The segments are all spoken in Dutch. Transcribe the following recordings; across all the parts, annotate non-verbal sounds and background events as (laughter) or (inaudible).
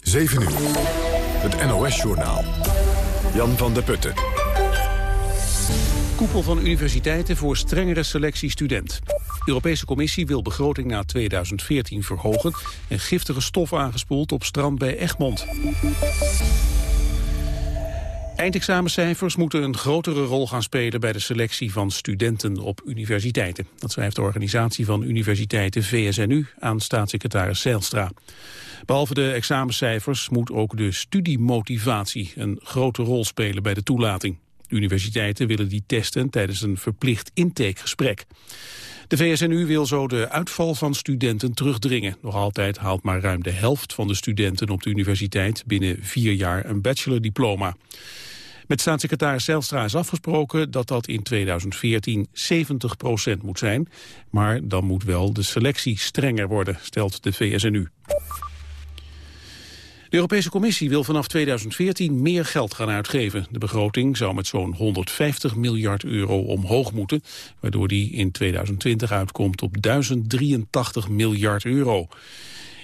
7 uur. Het NOS-journaal. Jan van der Putten. Koepel van universiteiten voor strengere selectie student. De Europese Commissie wil begroting na 2014 verhogen... en giftige stof aangespoeld op strand bij Egmond. Eindexamencijfers moeten een grotere rol gaan spelen bij de selectie van studenten op universiteiten. Dat schrijft de organisatie van universiteiten VSNU aan staatssecretaris Zijlstra. Behalve de examencijfers moet ook de studiemotivatie een grote rol spelen bij de toelating. universiteiten willen die testen tijdens een verplicht intakegesprek. De VSNU wil zo de uitval van studenten terugdringen. Nog altijd haalt maar ruim de helft van de studenten op de universiteit binnen vier jaar een bachelordiploma. Met staatssecretaris Zijlstra is afgesproken dat dat in 2014 70 procent moet zijn. Maar dan moet wel de selectie strenger worden, stelt de VSNU. De Europese Commissie wil vanaf 2014 meer geld gaan uitgeven. De begroting zou met zo'n 150 miljard euro omhoog moeten, waardoor die in 2020 uitkomt op 1083 miljard euro.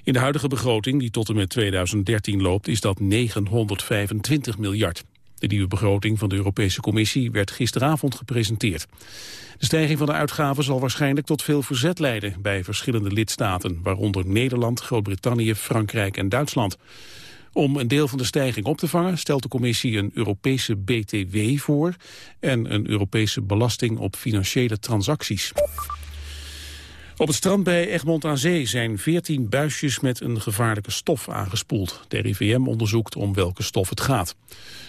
In de huidige begroting, die tot en met 2013 loopt, is dat 925 miljard. De nieuwe begroting van de Europese Commissie werd gisteravond gepresenteerd. De stijging van de uitgaven zal waarschijnlijk tot veel verzet leiden bij verschillende lidstaten, waaronder Nederland, Groot-Brittannië, Frankrijk en Duitsland. Om een deel van de stijging op te vangen stelt de commissie een Europese BTW voor en een Europese belasting op financiële transacties. Op het strand bij Egmond aan Zee zijn 14 buisjes met een gevaarlijke stof aangespoeld. De RIVM onderzoekt om welke stof het gaat.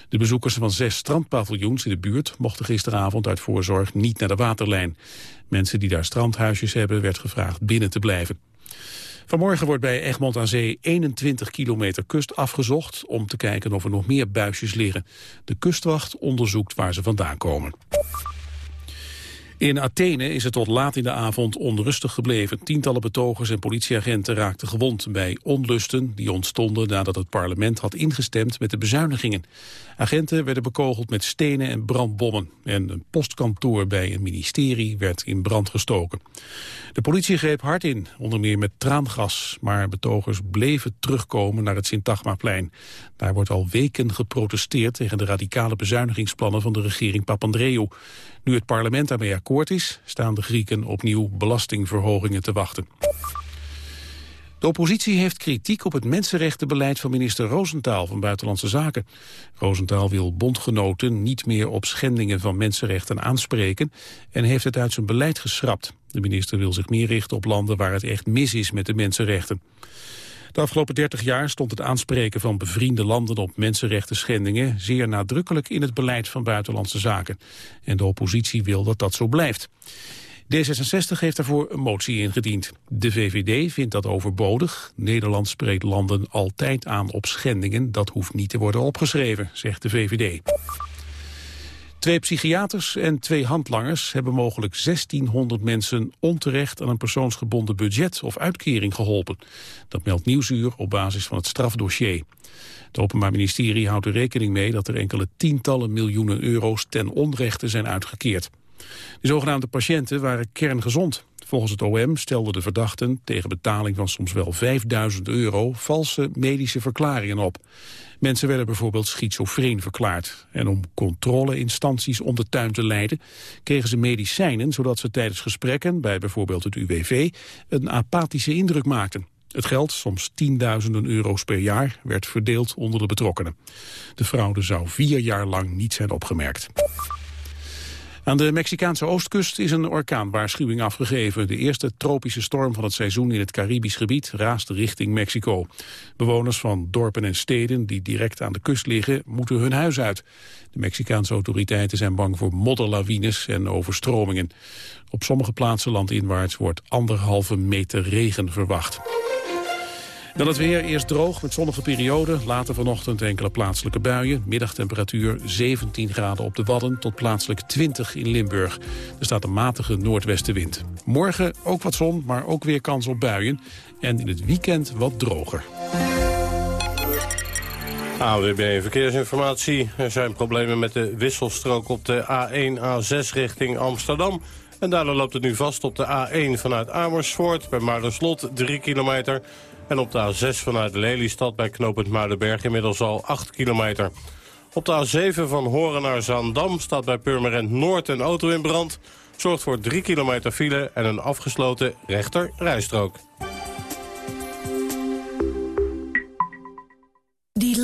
De bezoekers van zes strandpaviljoens in de buurt mochten gisteravond uit voorzorg niet naar de waterlijn. Mensen die daar strandhuisjes hebben werd gevraagd binnen te blijven. Vanmorgen wordt bij Egmond aan Zee 21 kilometer kust afgezocht... om te kijken of er nog meer buisjes liggen. De kustwacht onderzoekt waar ze vandaan komen. In Athene is het tot laat in de avond onrustig gebleven. Tientallen betogers en politieagenten raakten gewond bij onlusten die ontstonden nadat het parlement had ingestemd met de bezuinigingen. Agenten werden bekogeld met stenen en brandbommen en een postkantoor bij een ministerie werd in brand gestoken. De politie greep hard in, onder meer met traangas, maar betogers bleven terugkomen naar het Sintagmaplein. Daar wordt al weken geprotesteerd tegen de radicale bezuinigingsplannen van de regering Papandreou. Nu het parlement daarmee is, staan de Grieken opnieuw belastingverhogingen te wachten. De oppositie heeft kritiek op het mensenrechtenbeleid van minister Roosentaal van Buitenlandse Zaken. Roosentaal wil bondgenoten niet meer op schendingen van mensenrechten aanspreken en heeft het uit zijn beleid geschrapt. De minister wil zich meer richten op landen waar het echt mis is met de mensenrechten. De afgelopen 30 jaar stond het aanspreken van bevriende landen op mensenrechten schendingen zeer nadrukkelijk in het beleid van buitenlandse zaken. En de oppositie wil dat dat zo blijft. D66 heeft daarvoor een motie ingediend. De VVD vindt dat overbodig. Nederland spreekt landen altijd aan op schendingen. Dat hoeft niet te worden opgeschreven, zegt de VVD. Twee psychiaters en twee handlangers hebben mogelijk 1600 mensen onterecht aan een persoonsgebonden budget of uitkering geholpen. Dat meldt Nieuwsuur op basis van het strafdossier. Het Openbaar Ministerie houdt er rekening mee dat er enkele tientallen miljoenen euro's ten onrechte zijn uitgekeerd. De zogenaamde patiënten waren kerngezond. Volgens het OM stelden de verdachten tegen betaling van soms wel 5000 euro valse medische verklaringen op. Mensen werden bijvoorbeeld schizofreen verklaard. En om controleinstanties om de tuin te leiden... kregen ze medicijnen zodat ze tijdens gesprekken... bij bijvoorbeeld het UWV een apathische indruk maakten. Het geld, soms tienduizenden euro's per jaar, werd verdeeld onder de betrokkenen. De fraude zou vier jaar lang niet zijn opgemerkt. Aan de Mexicaanse oostkust is een orkaanwaarschuwing afgegeven. De eerste tropische storm van het seizoen in het Caribisch gebied raast richting Mexico. Bewoners van dorpen en steden die direct aan de kust liggen moeten hun huis uit. De Mexicaanse autoriteiten zijn bang voor modderlawines en overstromingen. Op sommige plaatsen landinwaarts wordt anderhalve meter regen verwacht. Dan het weer, eerst droog met zonnige perioden. Later vanochtend enkele plaatselijke buien. Middagtemperatuur 17 graden op de Wadden tot plaatselijk 20 in Limburg. Er staat een matige noordwestenwind. Morgen ook wat zon, maar ook weer kans op buien. En in het weekend wat droger. AWB Verkeersinformatie. Er zijn problemen met de wisselstrook op de A1, A6 richting Amsterdam. En daardoor loopt het nu vast op de A1 vanuit Amersfoort bij Maardenslot 3 kilometer. En op de A6 vanuit Lelystad bij knooppunt Muidenberg inmiddels al 8 kilometer. Op de A7 van Horen naar Zaandam staat bij Purmerend Noord een auto in brand. Zorgt voor 3 kilometer file en een afgesloten rechter rijstrook.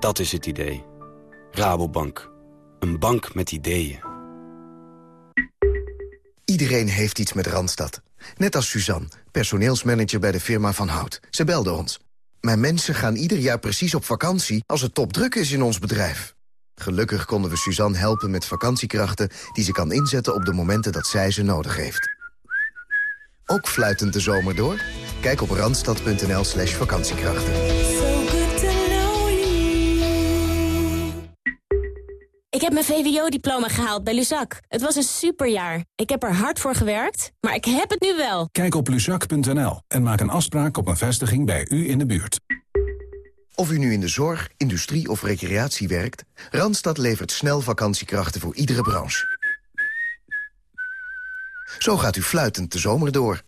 Dat is het idee. Rabobank. Een bank met ideeën. Iedereen heeft iets met Randstad. Net als Suzanne, personeelsmanager bij de firma Van Hout. Ze belde ons. Mijn mensen gaan ieder jaar precies op vakantie als het topdruk is in ons bedrijf. Gelukkig konden we Suzanne helpen met vakantiekrachten... die ze kan inzetten op de momenten dat zij ze nodig heeft. Ook fluitend de zomer door? Kijk op randstad.nl slash vakantiekrachten. Ik heb mijn VWO-diploma gehaald bij Luzak. Het was een superjaar. Ik heb er hard voor gewerkt, maar ik heb het nu wel. Kijk op luzak.nl en maak een afspraak op een vestiging bij u in de buurt. Of u nu in de zorg, industrie of recreatie werkt... Randstad levert snel vakantiekrachten voor iedere branche. Zo gaat u fluitend de zomer door.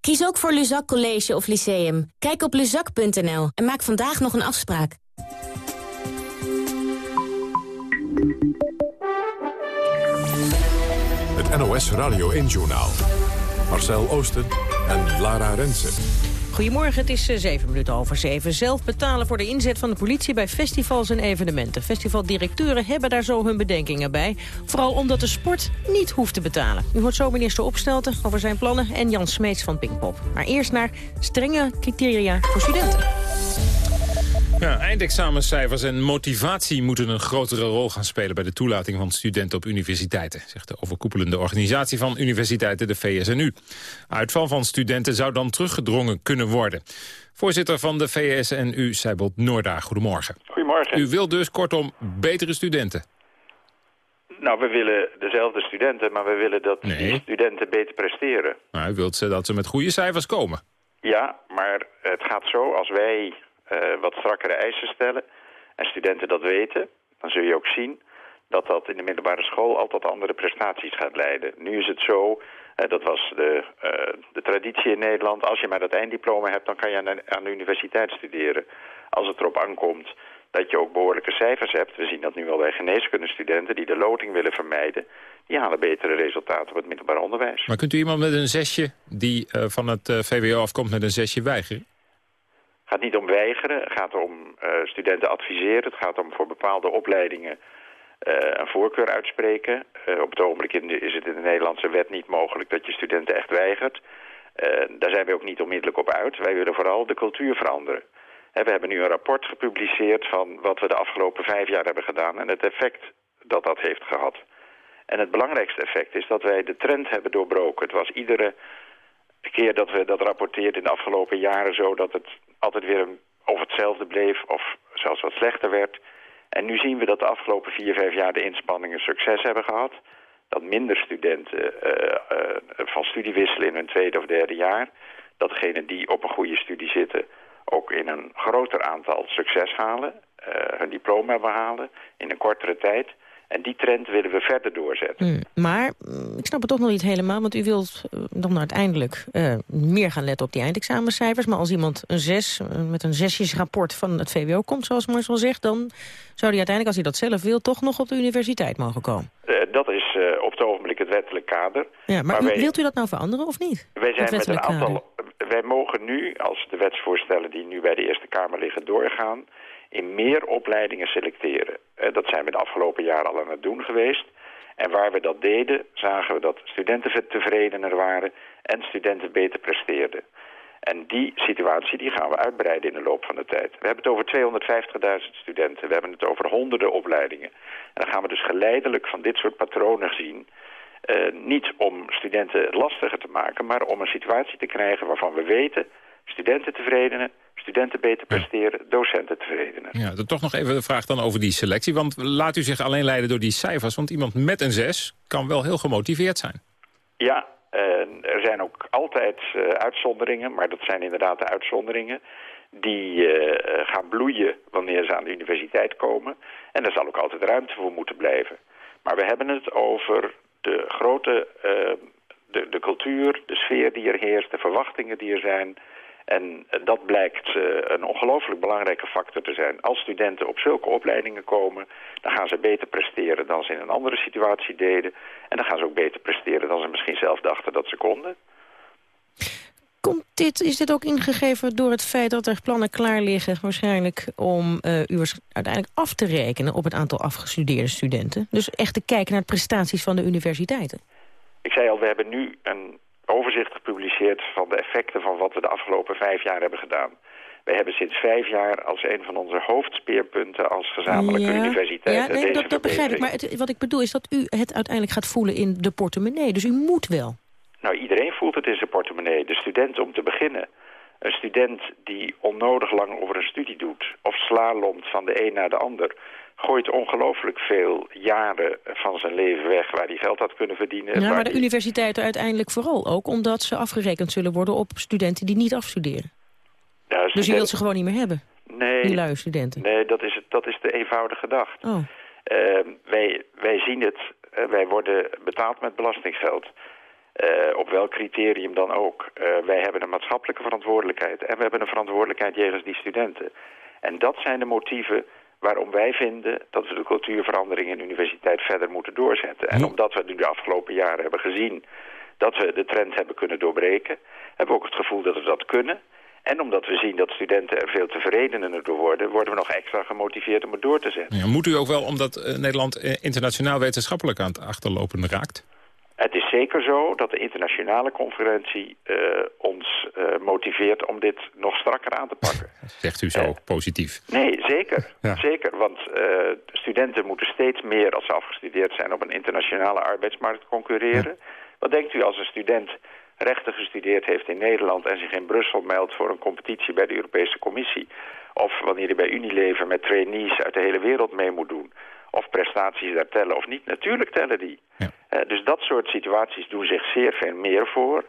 Kies ook voor Luzak College of Lyceum. Kijk op luzak.nl en maak vandaag nog een afspraak. Het NOS Radio 1-journaal. Marcel Oosten en Lara Rensen. Goedemorgen, het is 7 minuten over 7. Zelf betalen voor de inzet van de politie bij festivals en evenementen. Festivaldirecteuren hebben daar zo hun bedenkingen bij. Vooral omdat de sport niet hoeft te betalen. U hoort zo minister Opstelten over zijn plannen en Jan Smeets van Pinkpop. Maar eerst naar strenge criteria voor studenten. Ja, eindexamencijfers en motivatie moeten een grotere rol gaan spelen... bij de toelating van studenten op universiteiten... zegt de overkoepelende organisatie van universiteiten, de VSNU. Uitval van studenten zou dan teruggedrongen kunnen worden. Voorzitter van de VSNU, Seibold Noorda, goedemorgen. Goedemorgen. U wilt dus kortom betere studenten? Nou, we willen dezelfde studenten, maar we willen dat Nee. die studenten beter presteren. Nou, u wilt ze dat ze met goede cijfers komen. Ja, maar het gaat zo, als wij wat strakkere eisen stellen en studenten dat weten, dan zul je ook zien dat dat in de middelbare school altijd andere prestaties gaat leiden. Nu is het zo, eh, dat was de, eh, de traditie in Nederland, als je maar dat einddiploma hebt, dan kan je aan de, aan de universiteit studeren. Als het erop aankomt dat je ook behoorlijke cijfers hebt, we zien dat nu wel bij geneeskundestudenten die de loting willen vermijden, die halen betere resultaten op het middelbaar onderwijs. Maar kunt u iemand met een zesje die eh, van het eh, VWO afkomt met een zesje weigeren? Gaat niet om weigeren, het gaat om eh, studenten adviseren. Het gaat om voor bepaalde opleidingen eh, een voorkeur uitspreken. Eh, op het ogenblik is het in de Nederlandse wet niet mogelijk dat je studenten echt weigert. Daar zijn we ook niet onmiddellijk op uit. Wij willen vooral de cultuur veranderen. We hebben nu een rapport gepubliceerd van wat we de afgelopen vijf jaar hebben gedaan... en het effect dat dat heeft gehad. En het belangrijkste effect is dat wij de trend hebben doorbroken. Het was iedere keer dat we dat rapporteerden in de afgelopen jaren zo... dat het altijd weer of hetzelfde bleef of zelfs wat slechter werd. En nu zien we dat de afgelopen vier, vijf jaar de inspanningen succes hebben gehad. Dat minder studenten eh, eh, van studie wisselen in hun tweede of derde jaar. Dat degenen die op een goede studie zitten ook in een groter aantal succes halen. eh, hun diploma behalen in een kortere tijd. En die trend willen we verder doorzetten. Hmm, Maar mm, ik snap het toch nog niet helemaal, want u wilt eh, dan uiteindelijk eh, meer gaan letten op die eindexamencijfers. Maar als iemand een zes, eh, met een zesjesrapport van het VWO komt, zoals Marcel zegt, dan zou hij uiteindelijk, als hij dat zelf wil, toch nog op de universiteit mogen komen. Eh, dat is eh, op het ogenblik het wettelijk kader. Ja, maar, Maar wij- wilt u dat nou veranderen of niet? Wij zijn met een aantal wij mogen nu, als de wetsvoorstellen die nu bij de Eerste Kamer liggen doorgaan... in meer opleidingen selecteren. Uh, dat zijn we de afgelopen jaren al aan het doen geweest. En waar we dat deden, zagen we dat studenten tevredener waren... en studenten beter presteerden. En die situatie die gaan we uitbreiden in de loop van de tijd. We hebben het over 250.000 studenten. We hebben het over honderden opleidingen. En dan gaan we dus geleidelijk van dit soort patronen zien... Uh, niet om studenten lastiger te maken, maar om een situatie te krijgen waarvan we weten... studenten tevredenen, studenten beter presteren, docenten tevredenen. Ja, dan toch nog even de vraag dan over die selectie. Want laat u zich alleen leiden door die cijfers. Want iemand met een zes kan wel heel gemotiveerd zijn. Ja, er zijn ook altijd uh, uitzonderingen, maar dat zijn inderdaad de uitzonderingen die gaan bloeien wanneer ze aan de universiteit komen. En daar zal ook altijd ruimte voor moeten blijven. Maar we hebben het over de grote uh, de, de cultuur, de sfeer die er heerst, de verwachtingen die er zijn. En dat blijkt uh, een ongelooflijk belangrijke factor te zijn. Als studenten op zulke opleidingen komen, dan gaan ze beter presteren dan ze in een andere situatie deden. En dan gaan ze ook beter presteren dan ze misschien zelf dachten dat ze konden. Komt dit, is dit ook ingegeven door het feit dat er plannen klaar liggen... waarschijnlijk om uh, u uiteindelijk af te rekenen op het aantal afgestudeerde studenten? Dus echt te kijken naar de prestaties van de universiteiten? Ik zei al, we hebben nu een overzicht gepubliceerd van de effecten van wat we de afgelopen vijf jaar hebben gedaan. We hebben sinds vijf jaar als een van onze hoofdspeerpunten als gezamenlijke ja, universiteit... Ja, nee, dat, dat begrijp ik. Maar het, wat ik bedoel is dat u het uiteindelijk gaat voelen in de portemonnee. Dus u moet wel. Nou, iedereen voelt het in zijn portemonnee. De student om te beginnen. Een student die onnodig lang over een studie doet... of slalomt van de een naar de ander... gooit ongelooflijk veel jaren van zijn leven weg... waar hij geld had kunnen verdienen. Ja, maar de die... universiteiten uiteindelijk vooral ook... omdat ze afgerekend zullen worden op studenten die niet afstuderen. Ja, studenten... Dus je wilt ze gewoon niet meer hebben? Nee, die luie studenten? Nee, dat is, het, dat is de eenvoudige gedachte. Oh. Uh, wij, wij zien het, uh, wij worden betaald met belastinggeld... Uh, op welk criterium dan ook. Uh, wij hebben een maatschappelijke verantwoordelijkheid en we hebben een verantwoordelijkheid jegens die studenten. En dat zijn de motieven waarom wij vinden dat we de cultuurverandering in de universiteit verder moeten doorzetten. En omdat we nu de afgelopen jaren hebben gezien dat we de trend hebben kunnen doorbreken, hebben we ook het gevoel dat we dat kunnen. En omdat we zien dat studenten er veel tevredener door worden... worden we nog extra gemotiveerd om het door te zetten. Ja, moet u ook wel, omdat uh, Nederland internationaal wetenschappelijk aan het achterlopen raakt? Het is zeker zo dat de internationale conferentie uh, ons uh, motiveert om dit nog strakker aan te pakken. (laughs) Zegt u zo uh, positief? Nee, zeker. ja. zeker want studenten moeten steeds meer als ze afgestudeerd zijn op een internationale arbeidsmarkt concurreren. Ja. Wat denkt u als een student rechten gestudeerd heeft in Nederland en zich in Brussel meldt voor een competitie bij de Europese Commissie? Of wanneer hij bij Unilever met trainees uit de hele wereld mee moet doen of prestaties daar tellen of niet. Natuurlijk tellen die. Ja. Uh, dus dat soort situaties doen zich zeer veel meer voor.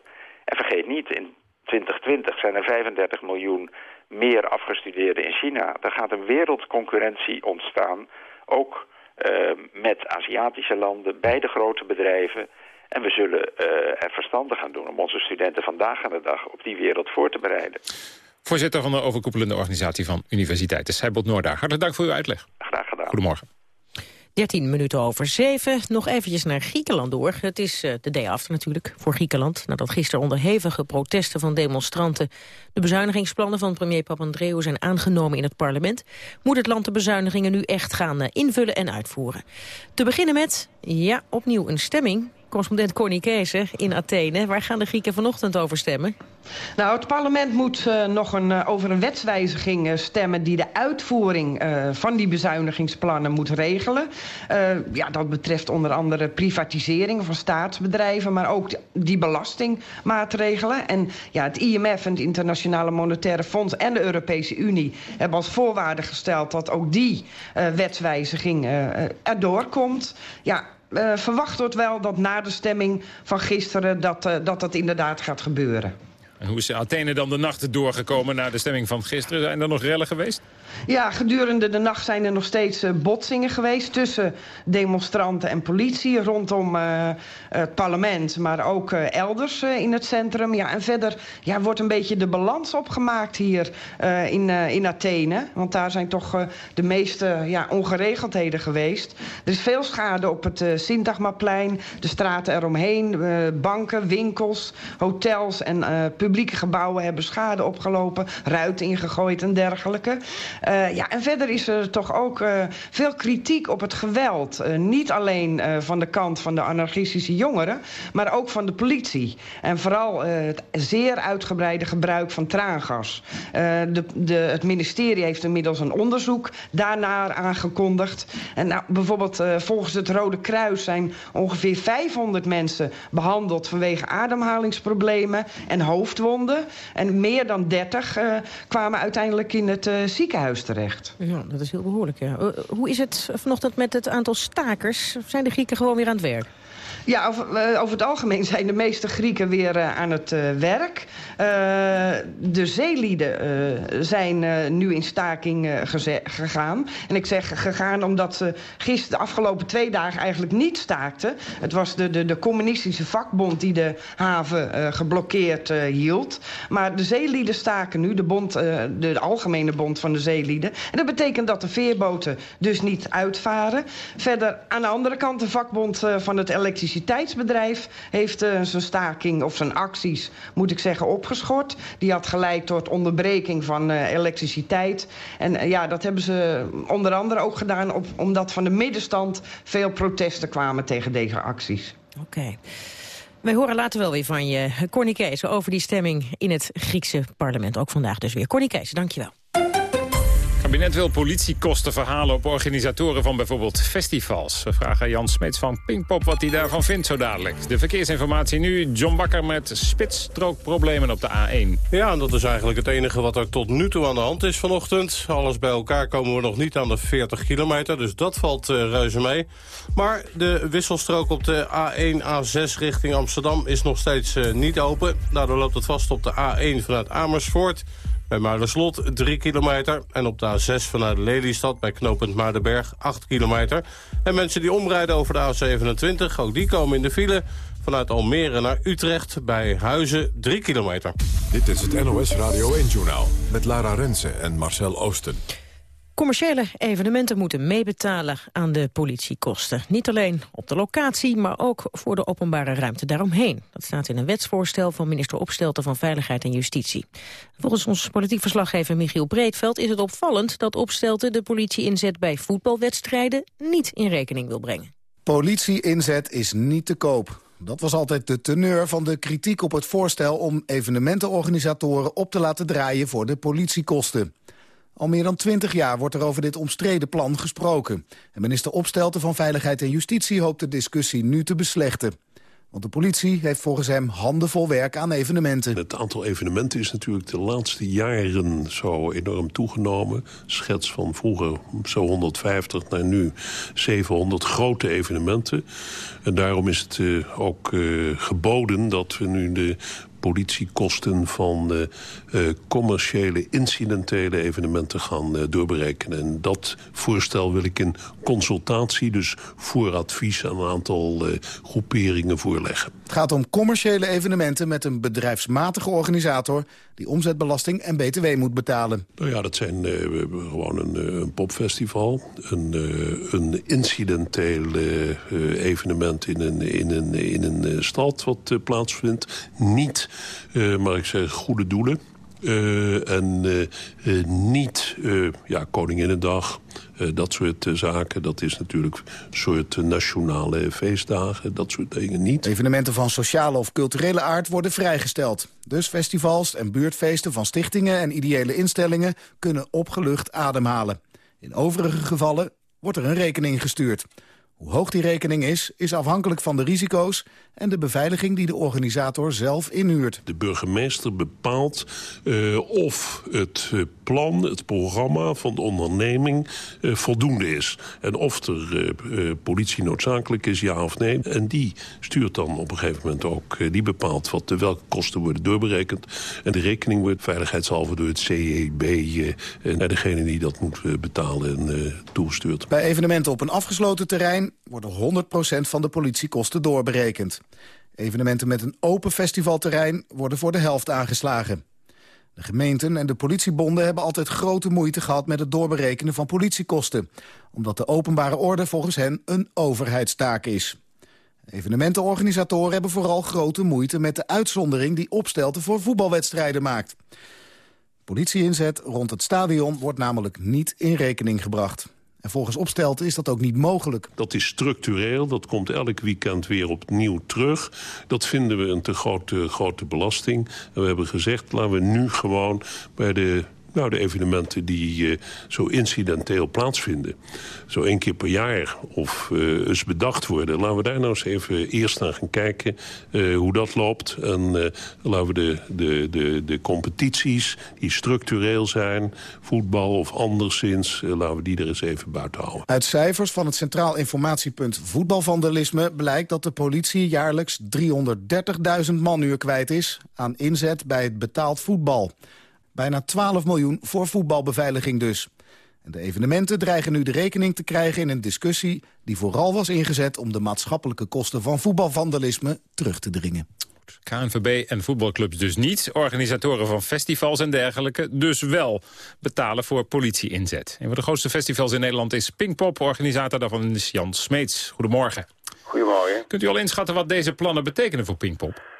En vergeet niet, in 2020 zijn er 35 miljoen meer afgestudeerden in China. Er gaat een wereldconcurrentie ontstaan, ook uh, met Aziatische landen, bij de grote bedrijven. En we zullen uh, er verstandig gaan doen om onze studenten vandaag aan de dag op die wereld voor te bereiden. Voorzitter van de overkoepelende organisatie van universiteiten, Seibold Noorda. Hartelijk dank voor uw uitleg. Graag gedaan. Goedemorgen. 13 minuten over 7. Nog eventjes naar Griekenland door. Het is uh, de day after natuurlijk voor Griekenland. Nadat gisteren onder hevige protesten van demonstranten... de bezuinigingsplannen van premier Papandreou zijn aangenomen in het parlement... moet het land de bezuinigingen nu echt gaan uh, invullen en uitvoeren. Te beginnen met, ja, opnieuw een stemming correspondent Corny Keeser in Athene. Waar gaan de Grieken vanochtend over stemmen? Nou, het parlement moet uh, nog een, uh, over een wetswijziging uh, stemmen... die de uitvoering van die bezuinigingsplannen moet regelen. ja, dat betreft onder andere privatisering van staatsbedrijven... maar ook die belastingmaatregelen. En ja, het IMF en het Internationale Monetaire Fonds... en de Europese Unie hebben als voorwaarde gesteld... dat ook die wetswijziging erdoor komt. Ja, verwacht wordt wel dat na de stemming van gisteren... dat uh, dat, dat inderdaad gaat gebeuren. En hoe is Athene dan de nacht doorgekomen na de stemming van gisteren? Zijn er nog rellen geweest? Ja, gedurende de nacht zijn er nog steeds uh, botsingen geweest... tussen demonstranten en politie rondom uh, het parlement... maar ook uh, elders in het centrum. Ja, en verder ja, wordt een beetje de balans opgemaakt hier in, in Athene. Want daar zijn toch de meeste ja, ongeregeldheden geweest. Er is veel schade op het Sintagmaplein, de straten eromheen... banken, winkels, hotels en publiek publieke gebouwen hebben schade opgelopen, ruiten ingegooid en dergelijke. Uh, ja, en verder is er toch ook uh, veel kritiek op het geweld. Uh, niet alleen van de kant van de anarchistische jongeren, maar ook van de politie. En vooral het zeer uitgebreide gebruik van traangas. de, de, het ministerie heeft inmiddels een onderzoek daarnaar aangekondigd. En nou, bijvoorbeeld volgens het Rode Kruis zijn ongeveer 500 mensen behandeld vanwege ademhalingsproblemen en hoofdwonden. En meer dan 30 uh, kwamen uiteindelijk in het uh, ziekenhuis terecht. Ja, dat is heel behoorlijk. Uh, hoe is het vanochtend met het aantal stakers? Zijn de Grieken gewoon weer aan het werk? Ja, over, uh, over, het algemeen (laughs) zijn de meeste Grieken weer uh, aan het uh, werk. de zeelieden zijn nu in staking gegaan. En ik zeg gegaan omdat ze gisteren de afgelopen twee dagen eigenlijk niet staakten. Het was de, de, de communistische vakbond die de haven geblokkeerd hield. Maar de zeelieden staken nu, de, bond, de, algemene bond van de zeelieden. En dat betekent dat de veerboten dus niet uitvaren. Verder aan de andere kant de vakbond van het elektriciteitsbedrijf elektriciteitsbedrijf heeft uh, zijn staking of zijn acties, moet ik zeggen, opgeschort. Die had geleid tot onderbreking van uh, elektriciteit. En uh, ja, dat hebben ze onder andere ook gedaan op, omdat van de middenstand veel protesten kwamen tegen deze acties. Oké. Wij horen later wel weer van je, Corny over die stemming in het Griekse parlement. Ook vandaag dus weer. Corny Kees, dankjewel kabinet wil politiekosten verhalen op organisatoren van bijvoorbeeld festivals. We vragen Jan Smeets van Pinkpop wat hij daarvan vindt zo dadelijk. De verkeersinformatie nu, John Bakker met spitsstrookproblemen op de A1. Ja, dat is eigenlijk het enige wat er tot nu toe aan de hand is vanochtend. Alles bij elkaar komen we nog niet aan de 40 kilometer, dus dat valt uh, reuze mee. Maar de wisselstrook op de A1, A6 richting Amsterdam is nog steeds uh, niet open. Daardoor loopt het vast op de A1 vanuit Amersfoort... Bij Muiderslot 3 kilometer. En op de A6 vanuit Lelystad bij knooppunt Muidenberg 8 kilometer. En mensen die omrijden over de A27, ook die komen in de file. Vanuit Almere naar Utrecht bij Huizen 3 kilometer. Dit is het NOS Radio 1-journaal met Lara Rensen en Marcel Oosten. Commerciële evenementen moeten meebetalen aan de politiekosten. Niet alleen op de locatie, maar ook voor de openbare ruimte daaromheen. Dat staat in een wetsvoorstel van minister Opstelten van Veiligheid en Justitie. Volgens ons politiek verslaggever Michiel Breedveld is het opvallend dat Opstelten de politie inzet bij voetbalwedstrijden niet in rekening wil brengen. Politie-inzet is niet te koop. Dat was altijd de teneur van de kritiek op het voorstel om evenementenorganisatoren op te laten draaien voor de politiekosten. Al meer dan twintig jaar wordt er over dit omstreden plan gesproken. En minister Opstelten van Veiligheid en Justitie hoopt de discussie nu te beslechten. Want de politie heeft volgens hem handenvol werk aan evenementen. Het aantal evenementen is natuurlijk de laatste jaren zo enorm toegenomen. Schets van vroeger zo 150 naar nu 700 grote evenementen. En daarom is het uh, ook uh, geboden dat we nu de politiekosten van uh, uh, commerciële, incidentele evenementen gaan uh, doorberekenen. En dat voorstel wil ik in consultatie, dus voor advies aan een aantal groeperingen voorleggen. Het gaat om commerciële evenementen met een bedrijfsmatige organisator... die omzetbelasting en btw moet betalen. Nou ja, dat zijn gewoon een, een, popfestival, een, een incidenteel evenement in een, in een, in een stad wat plaatsvindt. Niet maar ik zeg goede doelen. Uh, en uh, niet ja, Koninginnedag, dat soort zaken. Dat is natuurlijk een soort nationale feestdagen, dat soort dingen niet. Evenementen van sociale of culturele aard worden vrijgesteld. Dus festivals en buurtfeesten van stichtingen en ideële instellingen... kunnen opgelucht ademhalen. In overige gevallen wordt er een rekening gestuurd. Hoe hoog die rekening is, is afhankelijk van de risico's... en de beveiliging die de organisator zelf inhuurt. De burgemeester bepaalt uh, of het uh, plan, het programma van de onderneming uh, voldoende is. En of er politie noodzakelijk is, ja of nee. En die stuurt dan op een gegeven moment ook... die bepaalt wat, welke kosten worden doorberekend. En de rekening wordt veiligheidshalve door het CEB... naar degene die dat moet betalen en toegestuurd. Bij evenementen op een afgesloten terrein worden 100% van de politiekosten doorberekend. Evenementen met een open festivalterrein worden voor de helft aangeslagen. De gemeenten en de politiebonden hebben altijd grote moeite gehad met het doorberekenen van politiekosten. Omdat de openbare orde volgens hen een overheidstaak is. Evenementenorganisatoren hebben vooral grote moeite met de uitzondering die Opstelten voor voetbalwedstrijden maakt. Politieinzet rond het stadion wordt namelijk niet in rekening gebracht. En volgens Opstelten is dat ook niet mogelijk. Dat is structureel, dat komt elk weekend weer opnieuw terug. Dat vinden we een te grote, grote belasting. En we hebben gezegd, laten we nu gewoon bij de nou, de evenementen die uh, zo incidenteel plaatsvinden. Zo één keer per jaar of uh, eens bedacht worden. Laten we daar nou eens even eerst naar gaan kijken uh, hoe dat loopt. En laten we de, de, de, de competities die structureel zijn... voetbal of anderszins, laten we die er eens even buiten houden. Uit cijfers van het Centraal Informatiepunt Voetbalvandalisme... blijkt dat de politie jaarlijks 330.000 manuur kwijt is... aan inzet bij het betaald voetbal. Bijna 12 miljoen voor voetbalbeveiliging dus. En de evenementen dreigen nu de rekening te krijgen in een discussie... die vooral was ingezet om de maatschappelijke kosten van voetbalvandalisme terug te dringen. KNVB en voetbalclubs dus niet. Organisatoren van festivals en dergelijke dus wel betalen voor politieinzet. Een van de grootste festivals in Nederland is Pinkpop. Organisator daarvan is Jan Smeets. Goedemorgen. Goedemorgen. Kunt u al inschatten wat deze plannen betekenen voor Pinkpop?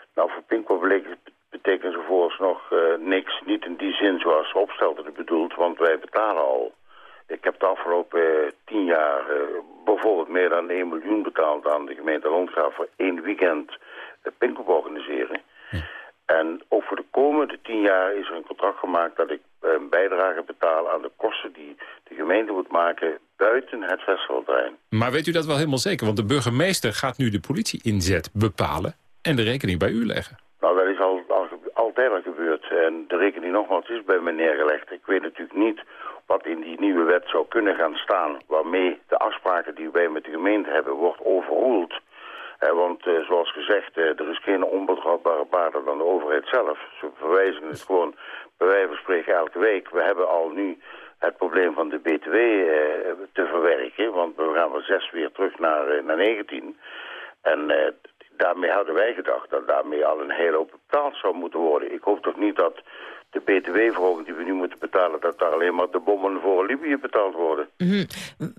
Ze vooralsnog uh, niks. Niet in die zin zoals Opstelten het bedoelt, want wij betalen al. Ik heb de afgelopen uh, tien jaar uh, bijvoorbeeld meer dan 1 miljoen betaald aan de gemeente Landgraaf voor één weekend Pinkpop organiseren. Hm. En ook voor de komende tien jaar is er een contract gemaakt dat ik een bijdrage betaal aan de kosten die de gemeente moet maken buiten het festivalterrein. Maar weet u dat wel helemaal zeker? Want de burgemeester gaat nu de politie-inzet bepalen en de rekening bij u leggen. Nou, dat is al, al gebeurd. En de rekening nogmaals is bij me neergelegd. Ik weet natuurlijk niet wat in die nieuwe wet zou kunnen gaan staan... waarmee de afspraken die wij met de gemeente hebben wordt overroeld. Eh, want uh, zoals gezegd, uh, er is geen onbetrouwbare baarder dan de overheid zelf. Ze verwijzen het gewoon bij wijze van spreken elke week. We hebben al nu het probleem van de BTW te verwerken. Want we gaan van 6 weer terug naar, naar 19. En daarmee hadden wij gedacht dat daarmee al een hele hoop betaald zou moeten worden. Ik hoop toch niet dat de btw-verhoging die we nu moeten betalen... dat daar alleen maar de bommen voor Libië betaald worden. Mm -hmm.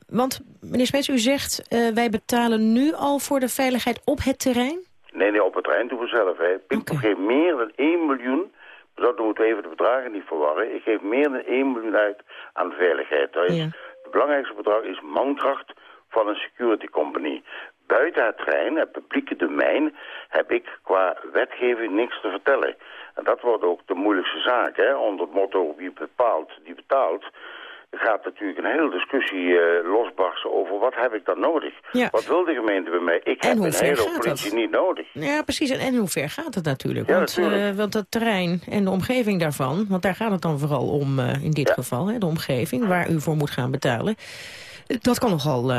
Want, meneer Smeets, u zegt... Uh, wij betalen nu al voor de veiligheid op het terrein? Nee, nee, op het terrein doen we zelf. Hè. Okay. geeft meer dan 1 miljoen... Dat moeten we even de bedragen niet verwarren. Ik geef meer dan 1 miljoen uit aan veiligheid. Is, ja. Het belangrijkste bedrag is mankracht van een security company. Buiten het terrein, het publieke domein, heb ik qua wetgeving niks te vertellen. En dat wordt ook de moeilijkste zaak, hè? onder het motto wie bepaalt, die betaalt. Er gaat natuurlijk een hele discussie uh, losbarsten over wat heb ik dan nodig? Ja. Wat wil de gemeente bij mij? Ik en heb een hele politie niet nodig. Ja, precies. En, en hoe ver gaat het natuurlijk? Ja, want, natuurlijk. Uh, want het terrein en de omgeving daarvan, want daar gaat het dan vooral om uh, in dit Ja. geval, hè, de omgeving waar u voor moet gaan betalen. Dat kan nogal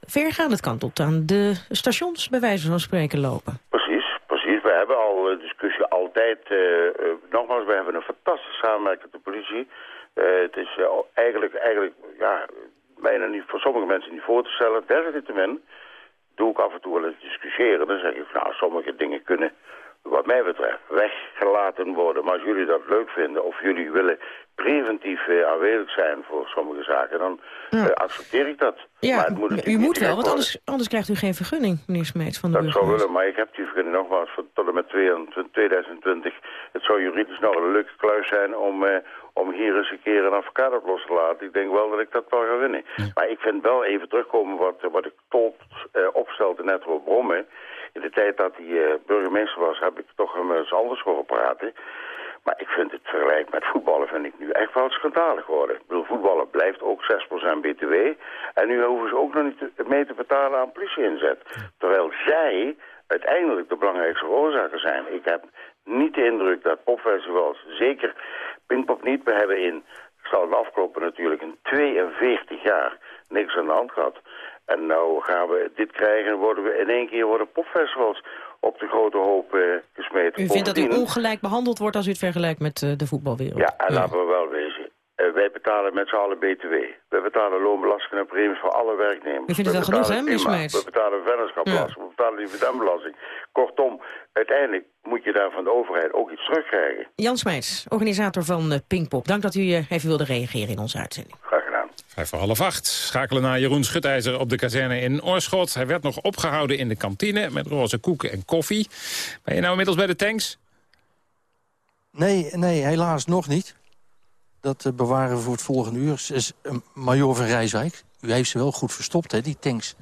ver gaan. Het kan tot aan de stations bij wijze van spreken lopen. Precies, precies. We hebben al uh, discussie altijd. Uh, uh, nogmaals, we hebben een fantastische samenwerking met de politie. Het is eigenlijk, eigenlijk ja, bijna niet voor sommige mensen niet voor te stellen. Desalniettemin doe ik af en toe wel eens discussiëren. Dan zeg ik, nou, sommige dingen kunnen wat mij betreft weggelaten worden. Maar als jullie dat leuk vinden of jullie willen preventief uh, aanwezig zijn voor sommige zaken, dan Ja. uh, accepteer ik dat. Ja, maar het moet u moet wel, want anders, anders krijgt u geen vergunning, meneer Smeets, van de Dat zou willen, maar ik heb die vergunning nogmaals voor tot en met 2020. Het zou juridisch nog een leuke kluis zijn om, eh, om hier eens een keer een advocaat op los te laten. Ik denk wel dat ik dat wel ga winnen. Maar ik vind wel even terugkomen wat, wat ik tot eh, opstelde net over Brommen. In de tijd dat hij eh, burgemeester was, heb ik toch hem eens anders horen praten. Maar ik vind het vergelijk met voetballen vind ik nu echt wel schandalig geworden. Ik bedoel, voetballen blijft ook 6% btw. En nu hoeven ze ook nog niet mee te betalen aan politieinzet. Terwijl zij uiteindelijk de belangrijkste oorzaken zijn. Ik heb niet de indruk dat popfestivals, zeker Pinkpop niet, we hebben in, ik zal het afkloppen natuurlijk, in 42 jaar niks aan de hand gehad. En nou gaan we dit krijgen en worden we in één keer worden popfestivals op de grote hoop eh, gesmeten. U vindt dat u ongelijk behandeld wordt als u het vergelijkt met eh, de voetbalwereld? ja, en laten we wel wezen. Eh, wij betalen met z'n allen BTW. Wij betalen loonbelasting en premies voor alle werknemers. U vindt het We wel genoeg, hè, meneer? We betalen vennootschapsbelasting, we betalen dividendbelasting. Kortom, uiteindelijk moet je daar van de overheid ook iets terugkrijgen. Jan Smeets, organisator van Pinkpop. Dank dat u even wilde reageren in onze uitzending. Vijf voor half acht. Schakelen naar Jeroen Schutijzer op de kazerne in Oorschot. Hij werd nog opgehouden in de kantine met roze koeken en koffie. Ben je nou inmiddels bij de tanks? Nee, nee helaas nog niet. Dat eh, bewaren we voor het volgende uur. Is, uh, Major van Rijswijk, u heeft ze wel goed verstopt, hè, die tanks.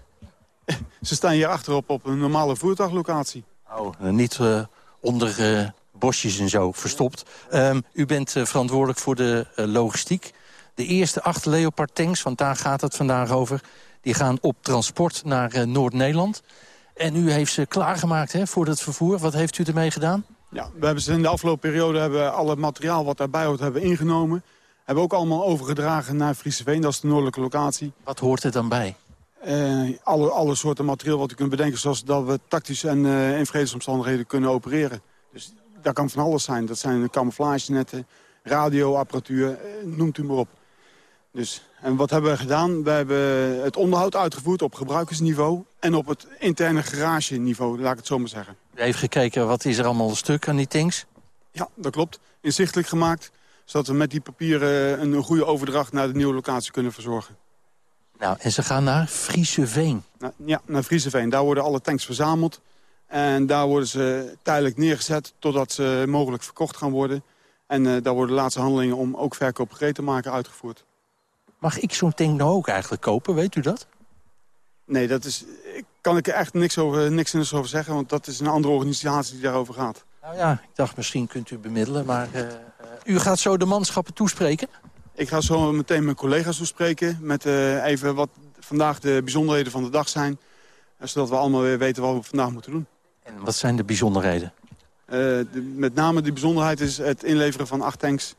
Ze staan hier achterop op een normale voertuiglocatie. Oh, uh, niet onder bosjes en zo verstopt. Um, u bent verantwoordelijk voor de logistiek. De eerste acht Leopard-tanks, want daar gaat het vandaag over... die gaan op transport naar Noord-Nederland. En u heeft ze klaargemaakt hè, voor het vervoer. Wat heeft u ermee gedaan? Ja, we hebben ze in de afgelopen periode hebben al het materiaal wat daarbij hoort hebben ingenomen. Hebben ook allemaal overgedragen naar Frieseveen, dat is de noordelijke locatie. Wat hoort er dan bij? Uh, alle, alle soorten materiaal wat u kunt bedenken, zoals dat we tactisch en uh, in vredesomstandigheden kunnen opereren. Dus dat kan van alles zijn. Dat zijn camouflagenetten, radioapparatuur, uh, noemt u maar op. Dus, en wat hebben we gedaan? We hebben het onderhoud uitgevoerd op gebruikersniveau... en op het interne garageniveau, laat ik het zo maar zeggen. U heeft gekeken, wat is er allemaal stuk aan die tanks? Ja, dat klopt. Inzichtelijk gemaakt, zodat we met die papieren een, goede overdracht... naar de nieuwe locatie kunnen verzorgen. Nou, en ze gaan naar Frieseveen? Nou, ja, naar Frieseveen. Daar worden alle tanks verzameld. En daar worden ze tijdelijk neergezet totdat ze mogelijk verkocht gaan worden. En uh, daar worden de laatste handelingen om ook verkoop te maken uitgevoerd. Mag ik zo'n tank nou ook eigenlijk kopen, weet u dat? Nee, dat is, kan ik echt niks, over, niks over zeggen, want dat is een andere organisatie die daarover gaat. Nou ja, ik dacht misschien kunt u bemiddelen, maar uh, u gaat zo de manschappen toespreken? Ik ga zo meteen mijn collega's toespreken met uh, even wat vandaag de bijzonderheden van de dag zijn. Zodat we allemaal weer weten wat we vandaag moeten doen. En wat zijn de bijzonderheden? Uh, de, met name de bijzonderheid is het inleveren van acht tanks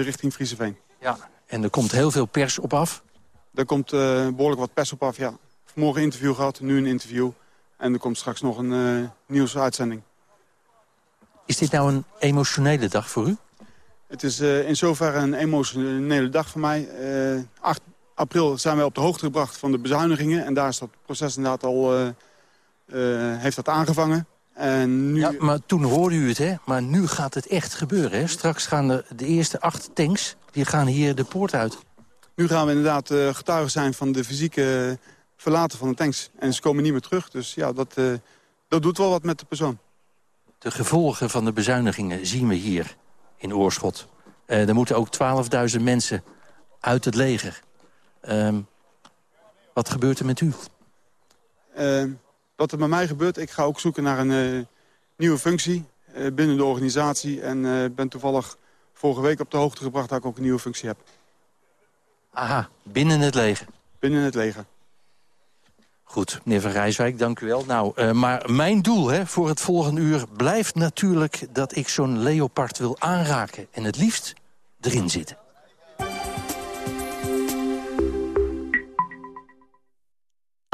richting Frieseveen. Ja, en er komt heel veel pers op af? Er komt uh, behoorlijk wat pers op af, ja. Vanmorgen een interview gehad, nu een interview. En er komt straks nog een uh, nieuwsuitzending. Is dit nou een emotionele dag voor u? Het is uh, in zoverre een emotionele dag voor mij. 8 april zijn wij op de hoogte gebracht van de bezuinigingen. En daar is dat proces inderdaad al... heeft dat aangevangen. En nu... Ja, maar toen hoorde u het, hè? Maar nu gaat het echt gebeuren, hè? Straks gaan de, de eerste acht tanks die gaan hier de poort uit. Nu gaan we inderdaad uh, getuigen zijn van de fysieke verlaten van de tanks. En ze komen niet meer terug. Dus ja, dat, uh, dat doet wel wat met de persoon. De gevolgen van de bezuinigingen zien we hier in Oorschot. Uh, er moeten ook 12.000 mensen uit het leger. Um, wat gebeurt er met u? Wat er met mij gebeurt, ik ga ook zoeken naar een nieuwe functie binnen de organisatie. En ben toevallig vorige week op de hoogte gebracht dat ik ook een nieuwe functie heb. Aha, binnen het leger? Binnen het leger. Goed, meneer Van Rijswijk, dank u wel. Nou, uh, maar mijn doel hè, voor het volgende uur blijft natuurlijk... dat ik zo'n leopard wil aanraken en het liefst erin zitten.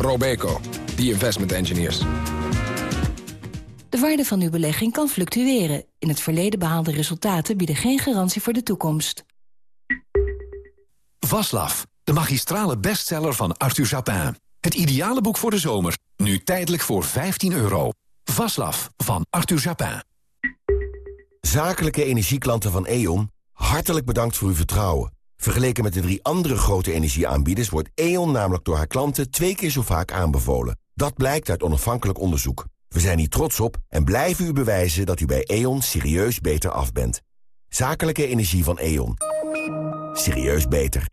Robeco, the investment engineers. De waarde van uw belegging kan fluctueren. In het verleden behaalde resultaten bieden geen garantie voor de toekomst. Vaslav, de magistrale bestseller van Arthur Japin. Het ideale boek voor de zomer, nu tijdelijk voor 15 euro. Vaslav van Arthur Japin. Zakelijke energieklanten van E.ON, hartelijk bedankt voor uw vertrouwen. Vergeleken met de drie andere grote energieaanbieders... wordt E.ON namelijk door haar klanten twee keer zo vaak aanbevolen. Dat blijkt uit onafhankelijk onderzoek. We zijn hier trots op en blijven u bewijzen dat u bij E.ON serieus beter af bent. Zakelijke energie van E.ON. Serieus beter.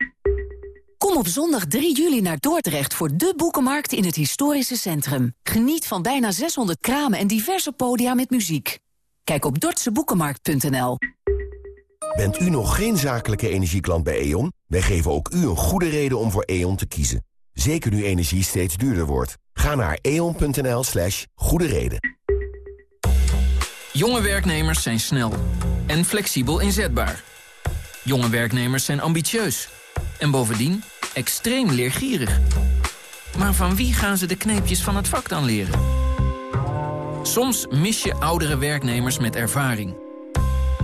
Kom op zondag 3 juli naar Dordrecht voor de boekenmarkt in het historische centrum. Geniet van bijna 600 kramen en diverse podia met muziek. Kijk op dordtseboekenmarkt.nl. Bent u nog geen zakelijke energieklant bij E.ON? Wij geven ook u een goede reden om voor E.ON te kiezen. Zeker nu energie steeds duurder wordt. Ga naar eon.nl slash goede reden. Jonge werknemers zijn snel en flexibel inzetbaar. Jonge werknemers zijn ambitieus. En bovendien extreem leergierig. Maar van wie gaan ze de kneepjes van het vak dan leren? Soms mis je oudere werknemers met ervaring.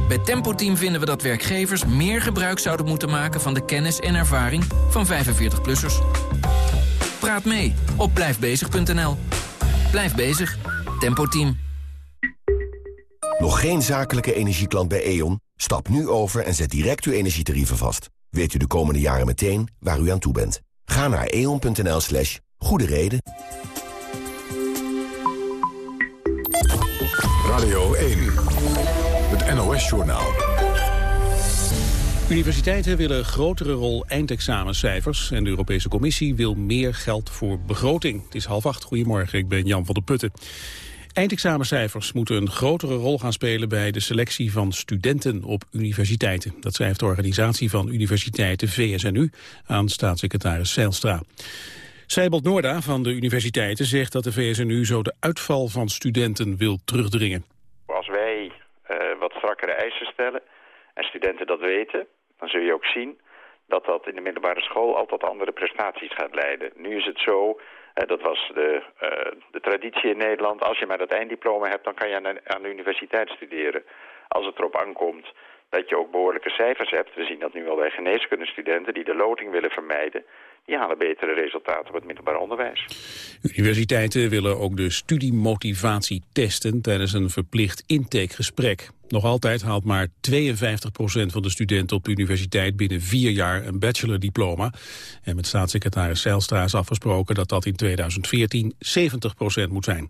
Bij Tempo Team vinden we dat werkgevers meer gebruik zouden moeten maken... van de kennis en ervaring van 45-plussers. Praat mee op blijfbezig.nl. Blijf bezig. Tempo Team. Nog geen zakelijke energieklant bij E.ON? Stap nu over en zet direct uw energietarieven vast. Weet u de komende jaren meteen waar u aan toe bent. Ga naar eon.nl slash goede reden. Radio 1, het NOS-journaal. Universiteiten willen een grotere rol eindexamencijfers... en de Europese Commissie wil meer geld voor begroting. Het is half acht. Goedemorgen, ik ben Jan van der Putten. Eindexamencijfers moeten een grotere rol gaan spelen bij de selectie van studenten op universiteiten. Dat schrijft de organisatie van universiteiten VSNU aan staatssecretaris Zijlstra. Seibold Noorda van de universiteiten zegt dat de VSNU zo de uitval van studenten wil terugdringen. Wat strakkere eisen stellen en studenten dat weten, dan zul je ook zien dat dat in de middelbare school altijd andere prestaties gaat leiden. Nu is het zo dat was de, uh, de traditie in Nederland. Als je maar dat einddiploma hebt, dan kan je aan, aan de universiteit studeren. Als het erop aankomt dat je ook behoorlijke cijfers hebt. We zien dat nu wel bij geneeskundestudenten die de loting willen vermijden. Die halen betere resultaten op het middelbaar onderwijs. Universiteiten willen ook de studiemotivatie testen tijdens een verplicht intakegesprek. Nog altijd haalt maar 52% van de studenten op de universiteit binnen vier jaar een bachelordiploma. En met staatssecretaris Zijlstra is afgesproken dat dat in 2014 70% moet zijn.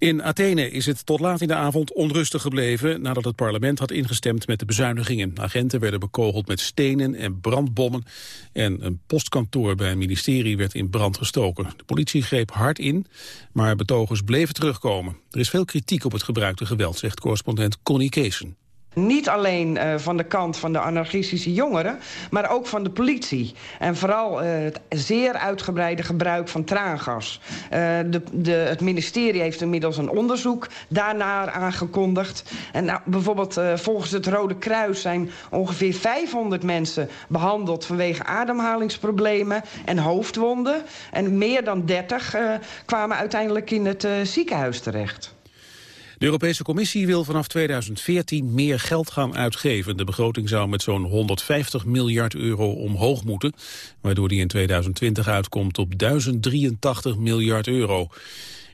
In Athene is het tot laat in de avond onrustig gebleven nadat het parlement had ingestemd met de bezuinigingen. Agenten werden bekogeld met stenen en brandbommen en een postkantoor bij een ministerie werd in brand gestoken. De politie greep hard in, maar betogers bleven terugkomen. Er is veel kritiek op het gebruikte geweld, zegt correspondent Connie Keesen. Niet alleen uh, van de kant van de anarchistische jongeren, maar ook van de politie. En vooral uh, het zeer uitgebreide gebruik van traangas. Uh, de, de, het ministerie heeft inmiddels een onderzoek daarnaar aangekondigd. En nou, bijvoorbeeld volgens het Rode Kruis zijn ongeveer 500 mensen behandeld vanwege ademhalingsproblemen en hoofdwonden. En meer dan 30 kwamen uiteindelijk in het ziekenhuis terecht. De Europese Commissie wil vanaf 2014 meer geld gaan uitgeven. De begroting zou met zo'n 150 miljard euro omhoog moeten, waardoor die in 2020 uitkomt op 1083 miljard euro.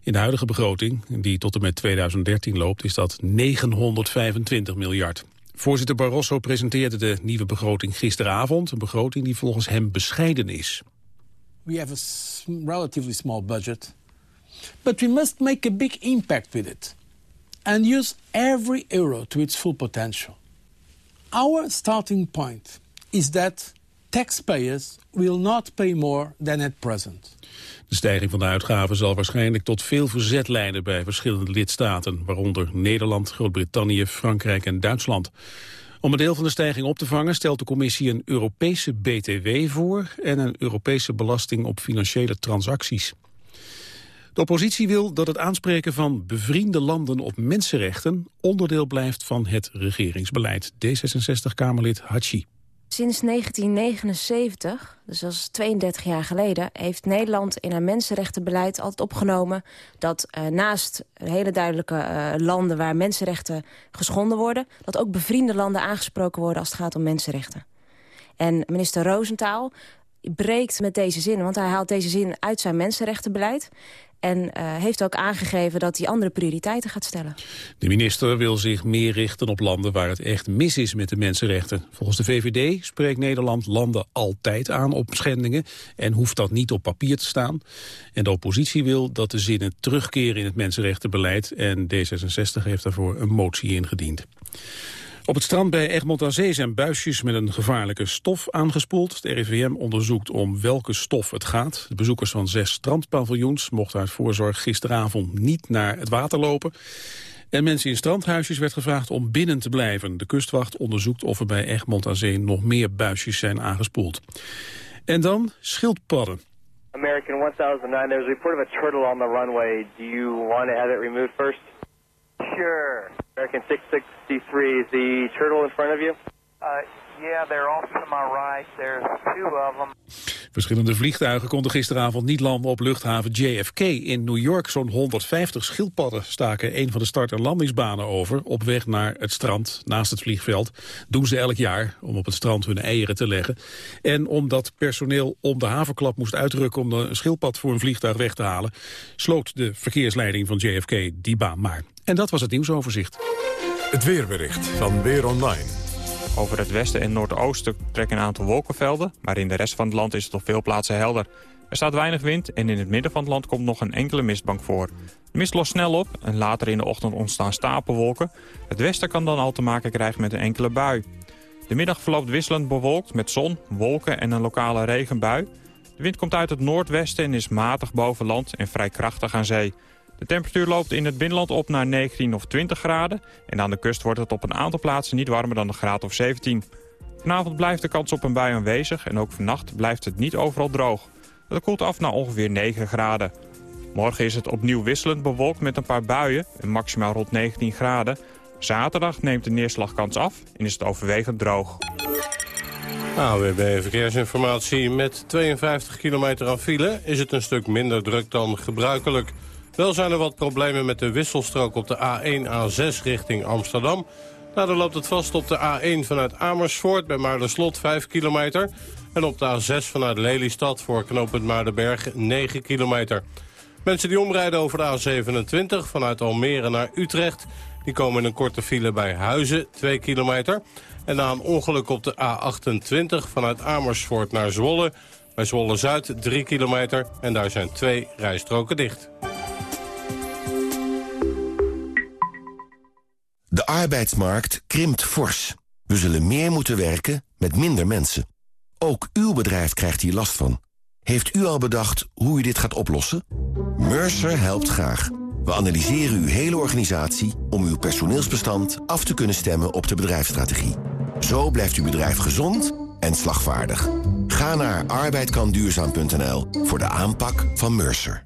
In de huidige begroting, die tot en met 2013 loopt, is dat 925 miljard. Voorzitter Barroso presenteerde de nieuwe begroting gisteravond. Een begroting die volgens hem bescheiden is. We have a relatively small budget. But we must make a big impact with it and use every euro to its full potential. Our starting point is that taxpayers will not pay more than at present. De stijging van de uitgaven zal waarschijnlijk tot veel verzet leiden bij verschillende lidstaten, waaronder Nederland, Groot-Brittannië, Frankrijk en Duitsland. Om een deel van de stijging op te vangen stelt de commissie een Europese BTW voor en een Europese belasting op financiële transacties. De oppositie wil dat het aanspreken van bevriende landen op mensenrechten onderdeel blijft van het regeringsbeleid. D66-Kamerlid Hachi. Sinds 1979, dus dat is 32 jaar geleden... heeft Nederland in haar mensenrechtenbeleid altijd opgenomen... dat uh, naast hele duidelijke uh, landen waar mensenrechten geschonden worden... dat ook bevriende landen aangesproken worden als het gaat om mensenrechten. En minister Roosentaal breekt met deze zin, want hij haalt deze zin uit zijn mensenrechtenbeleid. En uh, heeft ook aangegeven dat hij andere prioriteiten gaat stellen. De minister wil zich meer richten op landen waar het echt mis is met de mensenrechten. Volgens de VVD spreekt Nederland landen altijd aan op schendingen... en hoeft dat niet op papier te staan. En de oppositie wil dat de zinnen terugkeren in het mensenrechtenbeleid... en D66 heeft daarvoor een motie ingediend. Op het strand bij Egmond aan Zee zijn buisjes met een gevaarlijke stof aangespoeld. De RIVM onderzoekt om welke stof het gaat. De bezoekers van zes strandpaviljoens mochten uit voorzorg gisteravond niet naar het water lopen. En mensen in strandhuisjes werd gevraagd om binnen te blijven. De kustwacht onderzoekt of er bij Egmond aan Zee nog meer buisjes zijn aangespoeld. En dan schildpadden. American 1009, there's a report of a turtle on the runway. Do you want to have it removed first? Sure. American 663, is the turtle in front of you? Uh, Yeah, they're off to my right. There's two of them. Verschillende vliegtuigen konden gisteravond niet landen op luchthaven JFK. In New York zo'n 150 schildpadden staken een van de start- en landingsbanen over... op weg naar het strand naast het vliegveld. Doen ze elk jaar om op het strand hun eieren te leggen. En omdat personeel om de havenklap moest uitrukken... om een schildpad voor een vliegtuig weg te halen... sloot de verkeersleiding van JFK die baan maar. En dat was het nieuwsoverzicht. Het weerbericht van Weer Online. Over het westen en noordoosten trekken een aantal wolkenvelden... maar in de rest van het land is het op veel plaatsen helder. Er staat weinig wind en in het midden van het land komt nog een enkele mistbank voor. De mist lost snel op en later in de ochtend ontstaan stapelwolken. Het westen kan dan al te maken krijgen met een enkele bui. De middag verloopt wisselend bewolkt met zon, wolken en een lokale regenbui. De wind komt uit het noordwesten en is matig boven land en vrij krachtig aan zee. De temperatuur loopt in het binnenland op naar 19 of 20 graden... en aan de kust wordt het op een aantal plaatsen niet warmer dan een graad of 17. Vanavond blijft de kans op een bui aanwezig en ook vannacht blijft het niet overal droog. Het koelt af naar ongeveer 9 graden. Morgen is het opnieuw wisselend bewolkt met een paar buien en maximaal rond 19 graden. Zaterdag neemt de neerslagkans af en is het overwegend droog. AWB Verkeersinformatie. Met 52 kilometer aan file is het een stuk minder druk dan gebruikelijk. Wel zijn er wat problemen met de wisselstrook op de A1, A6 richting Amsterdam. Dan loopt het vast op de A1 vanuit Amersfoort bij Maarderslot 5 kilometer. En op de A6 vanuit Lelystad voor knooppunt Maardenberg 9 kilometer. Mensen die omrijden over de A27 vanuit Almere naar Utrecht... die komen in een korte file bij Huizen, 2 kilometer. En na een ongeluk op de A28 vanuit Amersfoort naar Zwolle... bij Zwolle-Zuid 3 kilometer en daar zijn twee rijstroken dicht. De arbeidsmarkt krimpt fors. We zullen meer moeten werken met minder mensen. Ook uw bedrijf krijgt hier last van. Heeft u al bedacht hoe u dit gaat oplossen? Mercer helpt graag. We analyseren uw hele organisatie om uw personeelsbestand af te kunnen stemmen op de bedrijfsstrategie. Zo blijft uw bedrijf gezond en slagvaardig. Ga naar arbeidkanduurzaam.nl voor de aanpak van Mercer.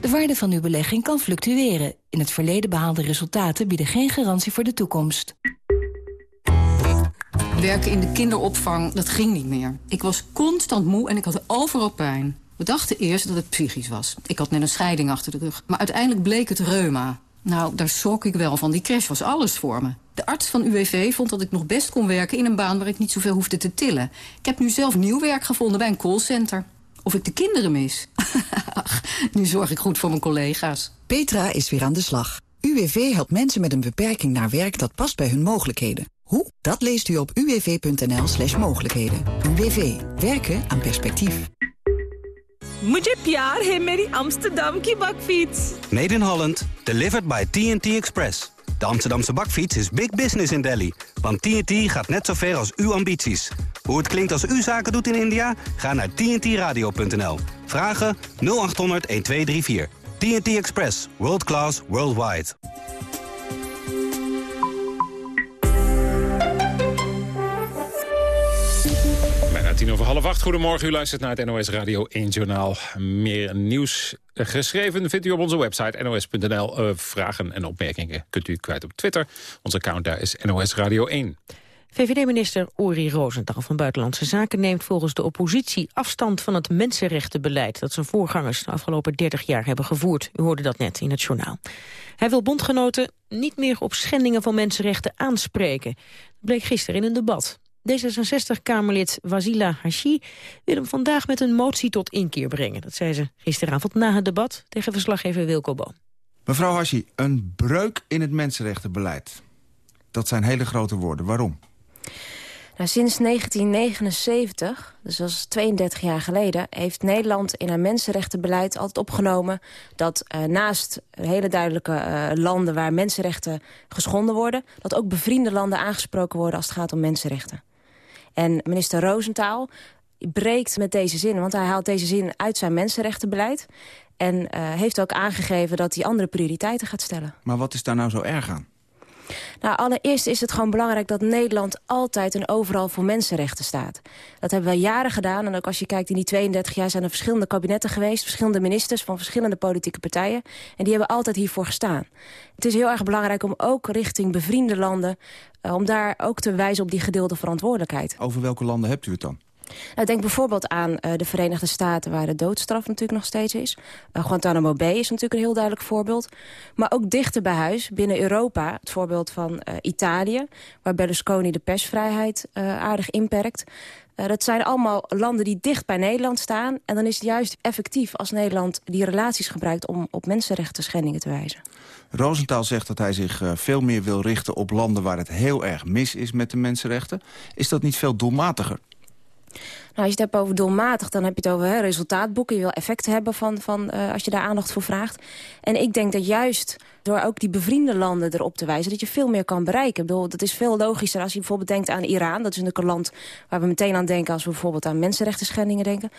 De waarde van uw belegging kan fluctueren. In het verleden behaalde resultaten bieden geen garantie voor de toekomst. Werken in de kinderopvang, dat ging niet meer. Ik was constant moe en ik had overal pijn. We dachten eerst dat het psychisch was. Ik had net een scheiding achter de rug. Maar uiteindelijk bleek het reuma. Nou, daar schrok ik wel van. Die crash was alles voor me. De arts van UWV vond dat ik nog best kon werken in een baan waar ik niet zoveel hoefde te tillen. Ik heb nu zelf nieuw werk gevonden bij een callcenter. Of ik de kinderen mis. (laughs) Ach, nu zorg ik goed voor mijn collega's. Petra is weer aan de slag. UWV helpt mensen met een beperking naar werk dat past bij hun mogelijkheden. Hoe? Dat leest u op uwv.nl slash mogelijkheden. UWV. Werken aan perspectief. Mujhe pyar hai meri Amsterdam ki bakfiets. Made in Holland, delivered by TNT Express. De Amsterdamse bakfiets is big business in Delhi. Want TNT gaat net zo ver als uw ambities. Hoe het klinkt als u zaken doet in India? Ga naar tntradio.nl. Vragen 0800 1234. TNT Express. World class, worldwide. Tien over half acht. Goedemorgen, u luistert naar het NOS Radio 1 Journaal. Meer nieuws geschreven vindt u op onze website nos.nl. Uh, vragen en opmerkingen kunt u kwijt op Twitter. Onze account daar is NOS Radio 1. VVD-minister Uri Rosenthal van Buitenlandse Zaken neemt volgens de oppositie afstand van het mensenrechtenbeleid dat zijn voorgangers de afgelopen 30 jaar hebben gevoerd. U hoorde dat net in het journaal. Hij wil bondgenoten niet meer op schendingen van mensenrechten aanspreken. Dat bleek gisteren in een debat. D66-Kamerlid Wasila Hashi wil hem vandaag met een motie tot inkeer brengen. Dat zei ze gisteravond na het debat tegen verslaggever Wilco Boom. Mevrouw Hashi, een breuk in het mensenrechtenbeleid. Dat zijn hele grote woorden. Waarom? Nou, sinds 1979, dus dat is 32 jaar geleden... heeft Nederland in haar mensenrechtenbeleid altijd opgenomen... dat uh, naast hele duidelijke uh, landen waar mensenrechten geschonden worden... dat ook bevriende landen aangesproken worden als het gaat om mensenrechten. En minister Roosentaal breekt met deze zin, want hij haalt deze zin uit zijn mensenrechtenbeleid... en uh, heeft ook aangegeven dat hij andere prioriteiten gaat stellen. Maar wat is daar nou zo erg aan? Nou, allereerst is het gewoon belangrijk dat Nederland altijd en overal voor mensenrechten staat. Dat hebben we jaren gedaan. En ook als je kijkt in die 32 jaar zijn er verschillende kabinetten geweest. Verschillende ministers van verschillende politieke partijen. En die hebben altijd hiervoor gestaan. Het is heel erg belangrijk om ook richting bevriende landen... Uh, om daar ook te wijzen op die gedeelde verantwoordelijkheid. Over welke landen hebt u het dan? Nou, denk bijvoorbeeld aan uh, de Verenigde Staten... waar de doodstraf natuurlijk nog steeds is. Uh, Guantanamo Bay is natuurlijk een heel duidelijk voorbeeld. Maar ook dichter bij huis, binnen Europa... het voorbeeld van uh, Italië... waar Berlusconi de persvrijheid aardig inperkt. dat zijn allemaal landen die dicht bij Nederland staan. En dan is het juist effectief als Nederland die relaties gebruikt... om op mensenrechten schendingen te wijzen. Rosenthal zegt dat hij zich veel meer wil richten op landen... waar het heel erg mis is met de mensenrechten. Is dat niet veel doelmatiger? Nou, als je het hebt over doelmatig, dan heb je het over hè, resultaatboeken. Je wil effecten hebben van, van, uh, als je daar aandacht voor vraagt. En ik denk dat juist door ook die bevriende landen erop te wijzen... dat je veel meer kan bereiken. Ik bedoel, dat is veel logischer als je bijvoorbeeld denkt aan Iran. Dat is een land waar we meteen aan denken... als we bijvoorbeeld aan mensenrechten schendingen denken.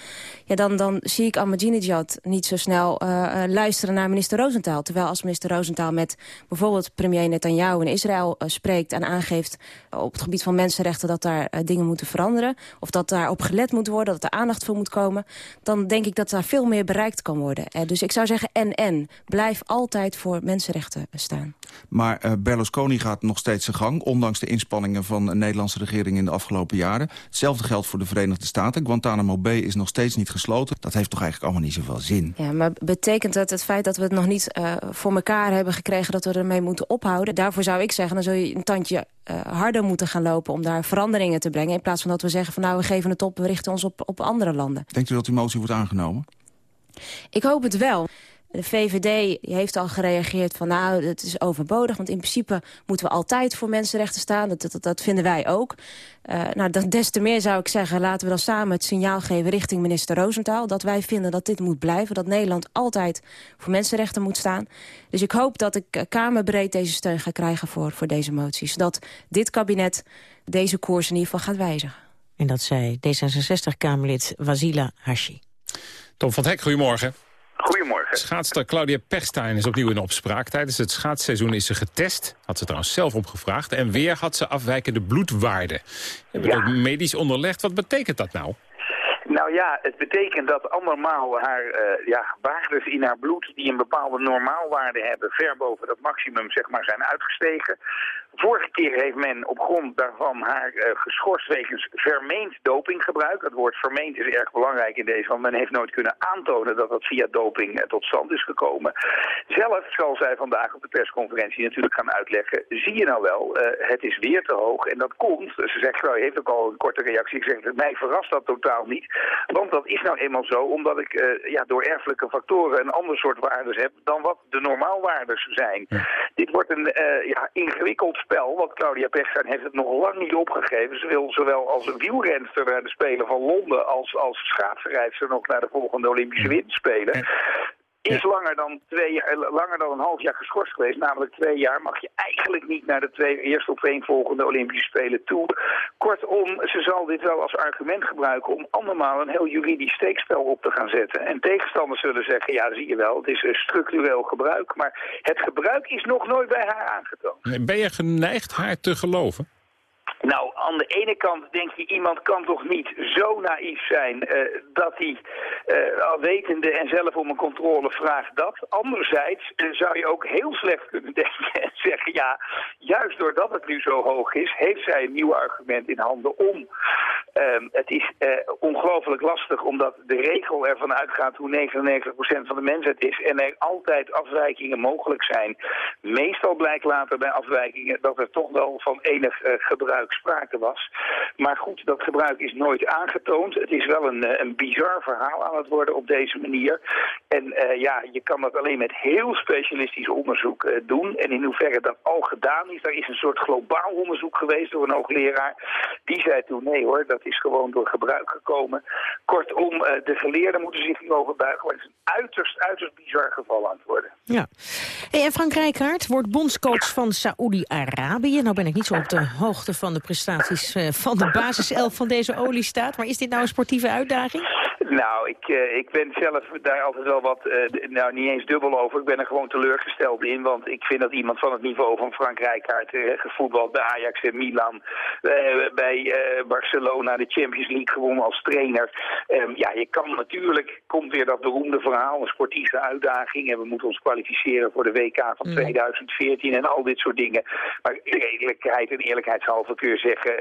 Ja, dan, dan zie ik Ahmadinejad niet zo snel uh, uh, luisteren naar minister Rosenthal. Terwijl als minister Rosenthal met bijvoorbeeld premier Netanyahu in Israël uh, spreekt... en aangeeft op het gebied van mensenrechten dat daar dingen moeten veranderen... of dat daarop gelet moet worden, dat er aandacht voor moet komen... dan denk ik dat daar veel meer bereikt kan worden. dus ik zou zeggen en-en. Blijf altijd voor mensenrechten staan. Maar uh, Berlusconi gaat nog steeds zijn gang... ondanks de inspanningen van de Nederlandse regering in de afgelopen jaren. Hetzelfde geldt voor de Verenigde Staten. Guantanamo Bay is nog steeds niet gesloten. Dat heeft toch eigenlijk allemaal niet zoveel zin? Ja, maar betekent dat het feit dat we het nog niet uh, voor elkaar hebben gekregen... dat we ermee moeten ophouden? Daarvoor zou ik zeggen, dan zul je een tandje uh, harder moeten gaan lopen... om daar veranderingen te brengen. In plaats van dat we zeggen van nou, we geven het op... we richten ons op, op andere landen. Denkt u dat die motie wordt aangenomen? Ik hoop het wel. De VVD heeft al gereageerd van nou, het is overbodig. Want in principe moeten we altijd voor mensenrechten staan. Dat, dat, dat vinden wij ook. Uh, nou, dat, des te meer zou ik zeggen, laten we dan samen het signaal geven richting minister Roosentaal. Dat wij vinden dat dit moet blijven. Dat Nederland altijd voor mensenrechten moet staan. Dus ik hoop dat ik uh, kamerbreed deze steun ga krijgen voor, voor deze motie. Zodat dit kabinet deze koers in ieder geval gaat wijzigen. En dat zei D66-Kamerlid Wasila Hashi. Tom van Hek, goedemorgen. Goedemorgen. Schaatster Claudia Perstein is opnieuw in opspraak. Tijdens het schaatsseizoen is ze getest. Had ze trouwens zelf opgevraagd. En weer had ze afwijkende bloedwaarden. Hebben ja. ook medisch onderlegd. Wat betekent dat nou? Nou ja, het betekent dat andermaal haar uh, ja, waardes in haar bloed... die een bepaalde normaalwaarde hebben... ver boven dat maximum zeg maar, zijn uitgestegen. Vorige keer heeft men op grond daarvan haar uh, geschorst wegens vermeend dopinggebruik. Het woord vermeend is erg belangrijk in deze, want men heeft nooit kunnen aantonen dat dat via doping uh, tot stand is gekomen. Zelf zal zij vandaag op de persconferentie natuurlijk gaan uitleggen, zie je nou wel, uh, het is weer te hoog en dat komt, ze zegt, nou, heeft ook al een korte reactie, ik zeg, mij verrast dat totaal niet, want dat is nou eenmaal zo, omdat ik ja, door erfelijke factoren een ander soort waardes heb dan wat de normaalwaardes zijn. Ja. Dit wordt een ja, ingewikkeld spel, want Claudia Pechstein heeft het nog lang niet opgegeven. Ze wil zowel als wielrenster naar de Spelen van Londen als als schaatsenrijdster nog naar de volgende Olympische Winterspelen. Is langer dan, twee jaar, langer dan een half jaar geschorst geweest, namelijk twee jaar, mag je eigenlijk niet naar de twee, eerste of één volgende Olympische Spelen toe. Kortom, ze zal dit wel als argument gebruiken om andermaal een heel juridisch steekspel op te gaan zetten. En tegenstanders zullen zeggen, ja zie je wel, het is een structureel gebruik, maar het gebruik is nog nooit bij haar aangetoond. Ben je geneigd haar te geloven? Nou, aan de ene kant denk je, iemand kan toch niet zo naïef zijn uh, dat hij uh, al wetende en zelf om een controle vraagt dat. Anderzijds uh, zou je ook heel slecht kunnen (laughs) denken en zeggen, ja, juist doordat het nu zo hoog is, heeft zij een nieuw argument in handen om. Um, het is ongelooflijk lastig omdat de regel ervan uitgaat hoe 99% van de mensheid is en er altijd afwijkingen mogelijk zijn. Meestal blijkt later bij afwijkingen dat er toch wel van enig gebruik sprake was. Maar goed, dat gebruik is nooit aangetoond. Het is wel een, een bizar verhaal aan het worden op deze manier. En uh, ja, je kan dat alleen met heel specialistisch onderzoek uh, doen. En in hoeverre dat al gedaan is, daar is een soort globaal onderzoek geweest door een hoogleraar. Die zei toen, nee hoor, dat is gewoon door gebruik gekomen. Kortom, eh, de geleerden moeten zich hierover buigen. Maar het is een uiterst, uiterst bizar geval aan het worden. Ja. En Frank Rijkaard wordt bondscoach van Saoedi-Arabië. Nou ben ik niet zo op de hoogte van de prestaties eh, van de basiself van deze oliestaat. Maar is dit nou een sportieve uitdaging? Nou, ik, uh, ik ben zelf daar altijd wel wat, uh, nou niet eens dubbel over. Ik ben er gewoon teleurgesteld in, want ik vind dat iemand van het niveau van Frank Rijkaard, uh, gevoetbald bij Ajax en Milan, bij Barcelona de Champions League gewonnen als trainer. Um, ja, je kan natuurlijk, komt weer dat beroemde verhaal, een sportieve uitdaging en we moeten ons kwalificeren voor de WK van 2014 en al dit soort dingen. Maar redelijkheid en eerlijkheidshalve kun je zeggen,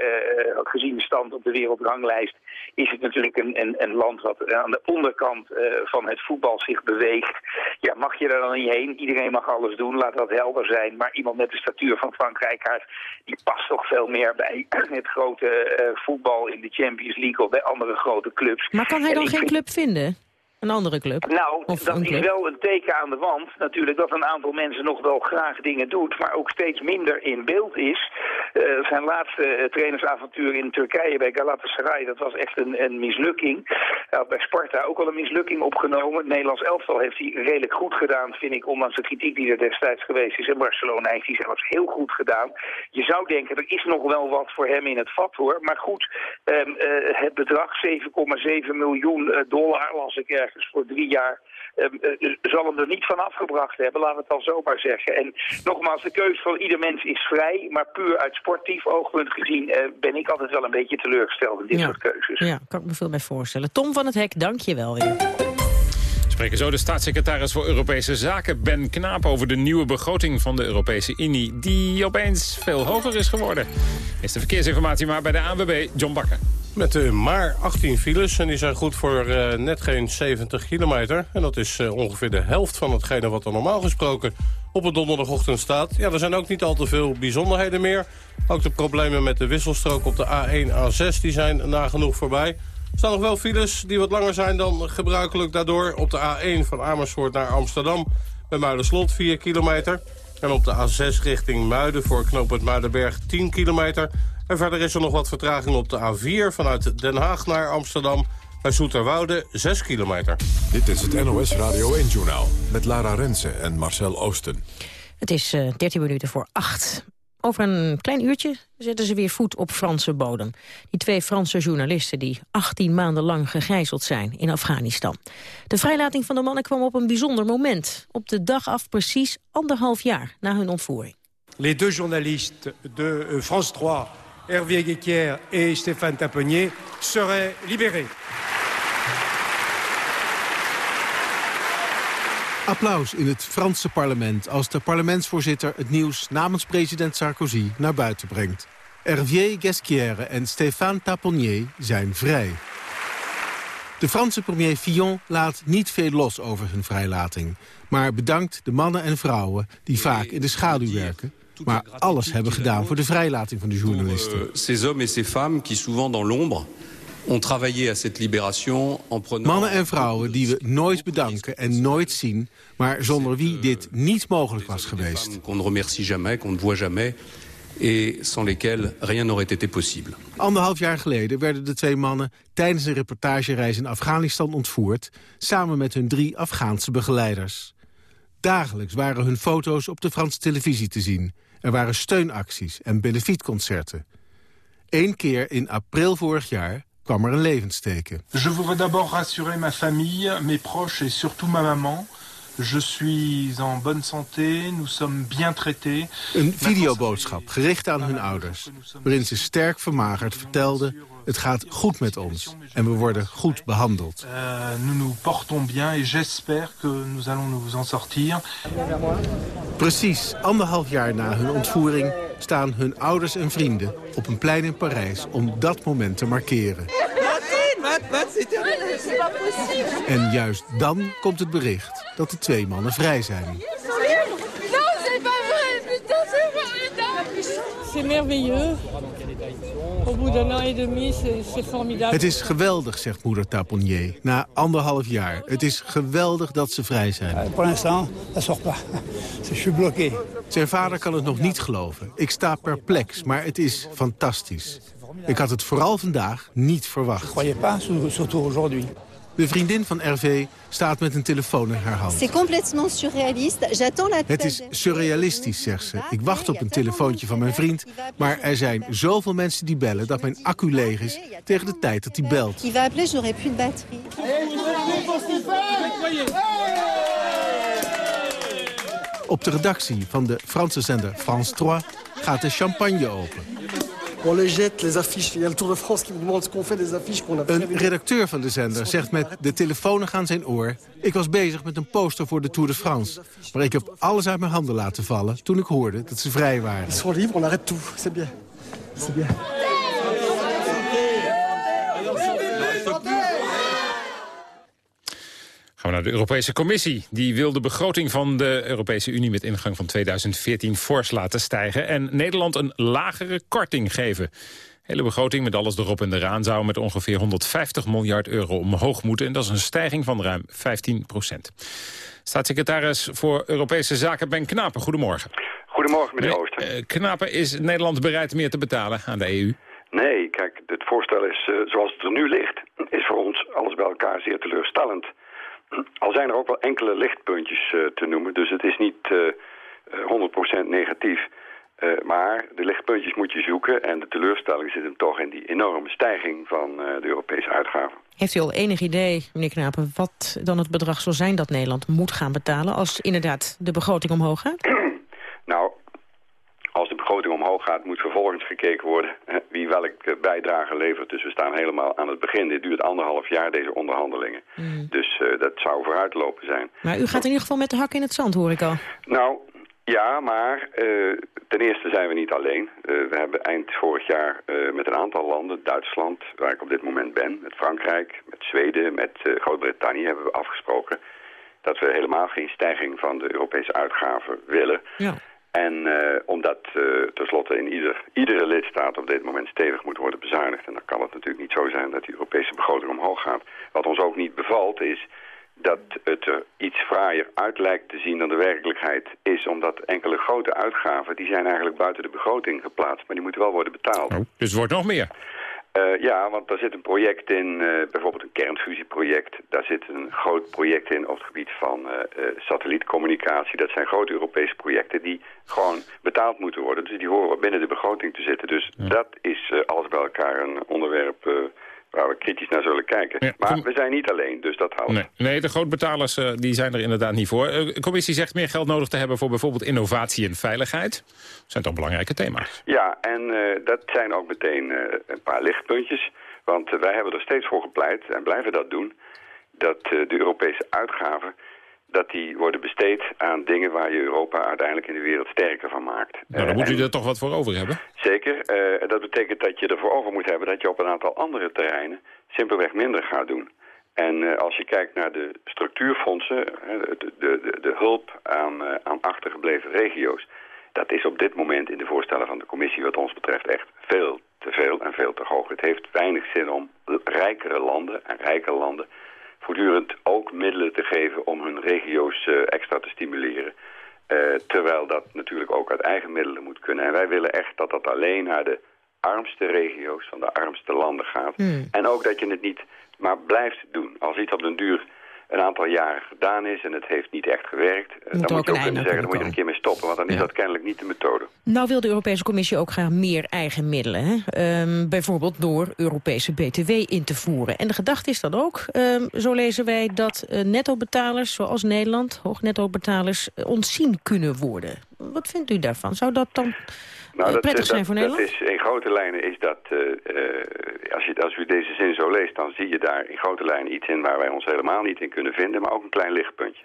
gezien de stand op de wereldranglijst, is het natuurlijk een, een, een land wat aan de onderkant uh, van het voetbal zich beweegt. Ja, mag je daar dan niet heen? Iedereen mag alles doen, laat dat helder zijn. Maar iemand met de statuur van Frank Rijkaard, die past toch veel meer bij (clears throat) het grote uh, voetbal in de Champions League of bij andere grote clubs. Maar kan hij dan geen club vinden? Een andere club? Nou, of dat is wel een teken aan de wand natuurlijk dat een aantal mensen nog wel graag dingen doet, maar ook steeds minder in beeld is. Uh, zijn laatste uh, trainersavontuur in Turkije bij Galatasaray, dat was echt een, een mislukking. Hij had bij Sparta ook al een mislukking opgenomen. Het Nederlands elftal heeft hij redelijk goed gedaan, vind ik, ondanks de kritiek die er destijds geweest is. In Barcelona heeft hij zelfs heel goed gedaan. Je zou denken, er is nog wel wat voor hem in het vat hoor. Maar goed, um, uh, het bedrag 7,7 miljoen dollar, las ik ergens voor drie jaar uh, uh, zal hem er niet van afgebracht hebben, laten we het dan zo maar zeggen. En nogmaals, de keuze van ieder mens is vrij, maar puur uit sportief oogpunt gezien uh, ben ik altijd wel een beetje teleurgesteld in dit ja. soort keuzes. Ja, kan ik me veel bij voorstellen. Tom van het Hek, dank je wel weer. Spreken zo de staatssecretaris voor Europese Zaken Ben Knaap over de nieuwe begroting van de Europese Unie, die opeens veel hoger is geworden. Is de verkeersinformatie maar bij de ANWB, John Bakker. Met uh, maar 18 files en die zijn goed voor uh, net geen 70 kilometer. En dat is uh, ongeveer de helft van hetgene wat er normaal gesproken op een donderdagochtend staat. Ja, er zijn ook niet al te veel bijzonderheden meer. Ook de problemen met de wisselstrook op de A1, A6 die zijn nagenoeg voorbij. Er staan nog wel files die wat langer zijn dan gebruikelijk daardoor. Op de A1 van Amersfoort naar Amsterdam bij Muiderslot 4 kilometer. En op de A6 richting Muiden voor knooppunt Muidenberg 10 kilometer... En verder is er nog wat vertraging op de A4 vanuit Den Haag naar Amsterdam. Bij Zoeterwoude 6 kilometer. Dit is het NOS Radio 1-journaal met Lara Rensen en Marcel Oosten. Het is uh, 13 minuten voor 8. Over een klein uurtje zetten ze weer voet op Franse bodem. Die twee Franse journalisten die 18 maanden lang gegijzeld zijn in Afghanistan. De vrijlating van de mannen kwam op een bijzonder moment. Op de dag af precies anderhalf jaar na hun ontvoering. Les deux journalistes de uh, France 3 Hervé Guéquière et Stéphane Taponnier seraient libérés. Applaus in het Franse parlement als de parlementsvoorzitter het nieuws namens president Sarkozy naar buiten brengt. Hervé Guesquière en Stéphane Taponnier zijn vrij. De Franse premier Fillon laat niet veel los over hun vrijlating... maar bedankt de mannen en vrouwen die vaak in de schaduw werken maar alles hebben gedaan voor de vrijlating van de journalisten. Ces hommes et ces femmes qui souvent dans l'ombre Mannen en vrouwen die we nooit bedanken en nooit zien, maar zonder wie dit niet mogelijk was geweest. Qu'on ne remercie jamais, qu'on ne voit jamais et sans lesquels rien n'aurait été possible. Anderhalf jaar geleden werden de twee mannen tijdens een reportagereis in Afghanistan ontvoerd, samen met hun drie Afghaanse begeleiders. Dagelijks waren hun foto's op de Franse televisie te zien. Er waren steunacties en benefietconcerten. Eén keer in april vorig jaar kwam er een levensteken. Je voudrais d'abord rassurer ma famille, mes proches et surtout ma maman. Je suis en bonne santé, nous sommes bien traités. Een videoboodschap gericht aan hun ouders, waarin ze sterk vermagerd vertelde... het gaat goed met ons en we worden goed behandeld. Uh, nous nous portons bien et j'espère que nous allons nous en sortir. Precies anderhalf jaar na hun ontvoering staan hun ouders en vrienden op een plein in Parijs om dat moment te markeren. En juist dan komt het bericht dat de twee mannen vrij zijn. C'est merveilleux. Het is geweldig, zegt moeder Taponnier, na anderhalf jaar. Het is geweldig dat ze vrij zijn. Pour l'instant, ça sort pas. (laughs) Je suis bloqué. Zijn vader kan het nog niet geloven. Ik sta perplex, maar het is fantastisch. Ik had het vooral vandaag niet verwacht. De vriendin van RV staat met een telefoon in haar hand. Het is surrealistisch, zegt ze. Ik wacht op een telefoontje van mijn vriend... maar er zijn zoveel mensen die bellen dat mijn accu leeg is... tegen de tijd dat hij belt. Op de redactie van de Franse zender France 3 gaat de champagne open. On les jette, les affiches. Il y a le Tour de France qui me demande ce qu'on fait des affiches qu'on a Een redacteur van de zender zegt met de telefoon aan zijn oor... ik was bezig met een poster voor de Tour de France. Maar ik heb alles uit mijn handen laten vallen toen ik hoorde dat ze vrij waren. Ils sont libres, on arrête tout. C'est bien. C'est bien. Gaan we naar de Europese Commissie. Die wil de begroting van de Europese Unie met ingang van 2014 fors laten stijgen... en Nederland een lagere korting geven. hele begroting met alles erop en eraan zou met ongeveer 150 miljard euro omhoog moeten. En dat is een stijging van ruim 15 procent. Staatssecretaris voor Europese Zaken Ben Knapen, goedemorgen. Goedemorgen, meneer Ooster. Uh, Knapen, is Nederland bereid meer te betalen aan de EU? Nee, kijk, het voorstel is, uh, zoals het er nu ligt, is voor ons alles bij elkaar zeer teleurstellend. Al zijn er ook wel enkele lichtpuntjes uh, te noemen, dus het is niet uh, 100% negatief. Uh, maar de lichtpuntjes moet je zoeken en de teleurstelling zit hem toch in die enorme stijging van de Europese uitgaven. Heeft u al enig idee, meneer Knapen, wat dan het bedrag zal zijn dat Nederland moet gaan betalen als inderdaad de begroting omhoog gaat? (clears throat) nou, als de begroting omhoog gaat, moet vervolgens gekeken worden wie welke bijdrage levert. Dus we staan helemaal aan het begin. Dit duurt anderhalf jaar, deze onderhandelingen. Mm. Dus uh, dat zou vooruitlopen zijn. Maar u gaat in ieder geval met de hak in het zand, hoor ik al. Nou, ja, maar uh, ten eerste zijn we niet alleen. Uh, we hebben eind vorig jaar met een aantal landen, Duitsland, waar ik op dit moment ben, met Frankrijk, met Zweden, met Groot-Brittannië, hebben we afgesproken dat we helemaal geen stijging van de Europese uitgaven willen. Ja. En uh, omdat uh, tenslotte in ieder, iedere lidstaat op dit moment stevig moet worden bezuinigd. En dan kan het natuurlijk niet zo zijn dat die Europese begroting omhoog gaat. Wat ons ook niet bevalt is dat het er iets fraaier uit lijkt te zien dan de werkelijkheid is. Omdat enkele grote uitgaven, die zijn eigenlijk buiten de begroting geplaatst. Maar die moeten wel worden betaald. Oh, dus het wordt nog meer? Uh, ja, want daar zit een project in, uh, bijvoorbeeld een kernfusieproject. Daar zit een groot project in op het gebied van uh, satellietcommunicatie. Dat zijn grote Europese projecten die gewoon betaald moeten worden. Dus die horen binnen de begroting te zitten. Dus ja. dat is alles bij elkaar een onderwerp waar we kritisch naar zullen kijken. Ja, maar we zijn niet alleen, dus dat houdt. Nee, nee de grootbetalers uh, die zijn er inderdaad niet voor. Uh, de commissie zegt meer geld nodig te hebben voor bijvoorbeeld innovatie en veiligheid. Dat zijn toch belangrijke thema's? Ja, en uh, dat zijn ook meteen een paar lichtpuntjes. Want wij hebben er steeds voor gepleit, en blijven dat doen... dat de Europese uitgaven dat die worden besteed aan dingen waar je Europa uiteindelijk in de wereld sterker van maakt. Nou, dan moet u er toch wat voor over hebben? Zeker. Uh, dat betekent dat je ervoor over moet hebben dat je op een aantal andere terreinen simpelweg minder gaat doen. En uh, als je kijkt naar de structuurfondsen, de, de, de, de hulp aan, uh, aan achtergebleven regio's... dat is op dit moment in de voorstellen van de commissie wat ons betreft echt veel te veel en veel te hoog. Het heeft weinig zin om rijkere landen en rijke landen voortdurend ook middelen te geven om hun regio's uh, extra te stimuleren. Uh, terwijl dat natuurlijk ook uit eigen middelen moet kunnen. En wij willen echt dat dat alleen naar de armste regio's van de armste landen gaat. Hmm. En ook dat je het niet maar blijft doen. Als iets op den duur een aantal jaren gedaan is en het heeft niet echt gewerkt... Moet dan moet je ook kunnen zeggen, dan moet je er een keer mee stoppen. Want dan is dat kennelijk niet de methode. Nou wil de Europese Commissie ook graag meer eigen middelen. Hè? Um, bijvoorbeeld door Europese BTW in te voeren. En de gedachte is dan ook, um, zo lezen wij... dat uh, nettobetalers, zoals Nederland, hoognettobetalers... Uh, ontzien kunnen worden. Wat vindt u daarvan? Zou dat dan... Nou, dat, prettig zijn dat, voor dat Nederland? Is, in grote lijnen is dat, uh, uh, als, je, als u deze zin zo leest, dan zie je daar in grote lijnen iets in waar wij ons helemaal niet in kunnen vinden, maar ook een klein lichtpuntje.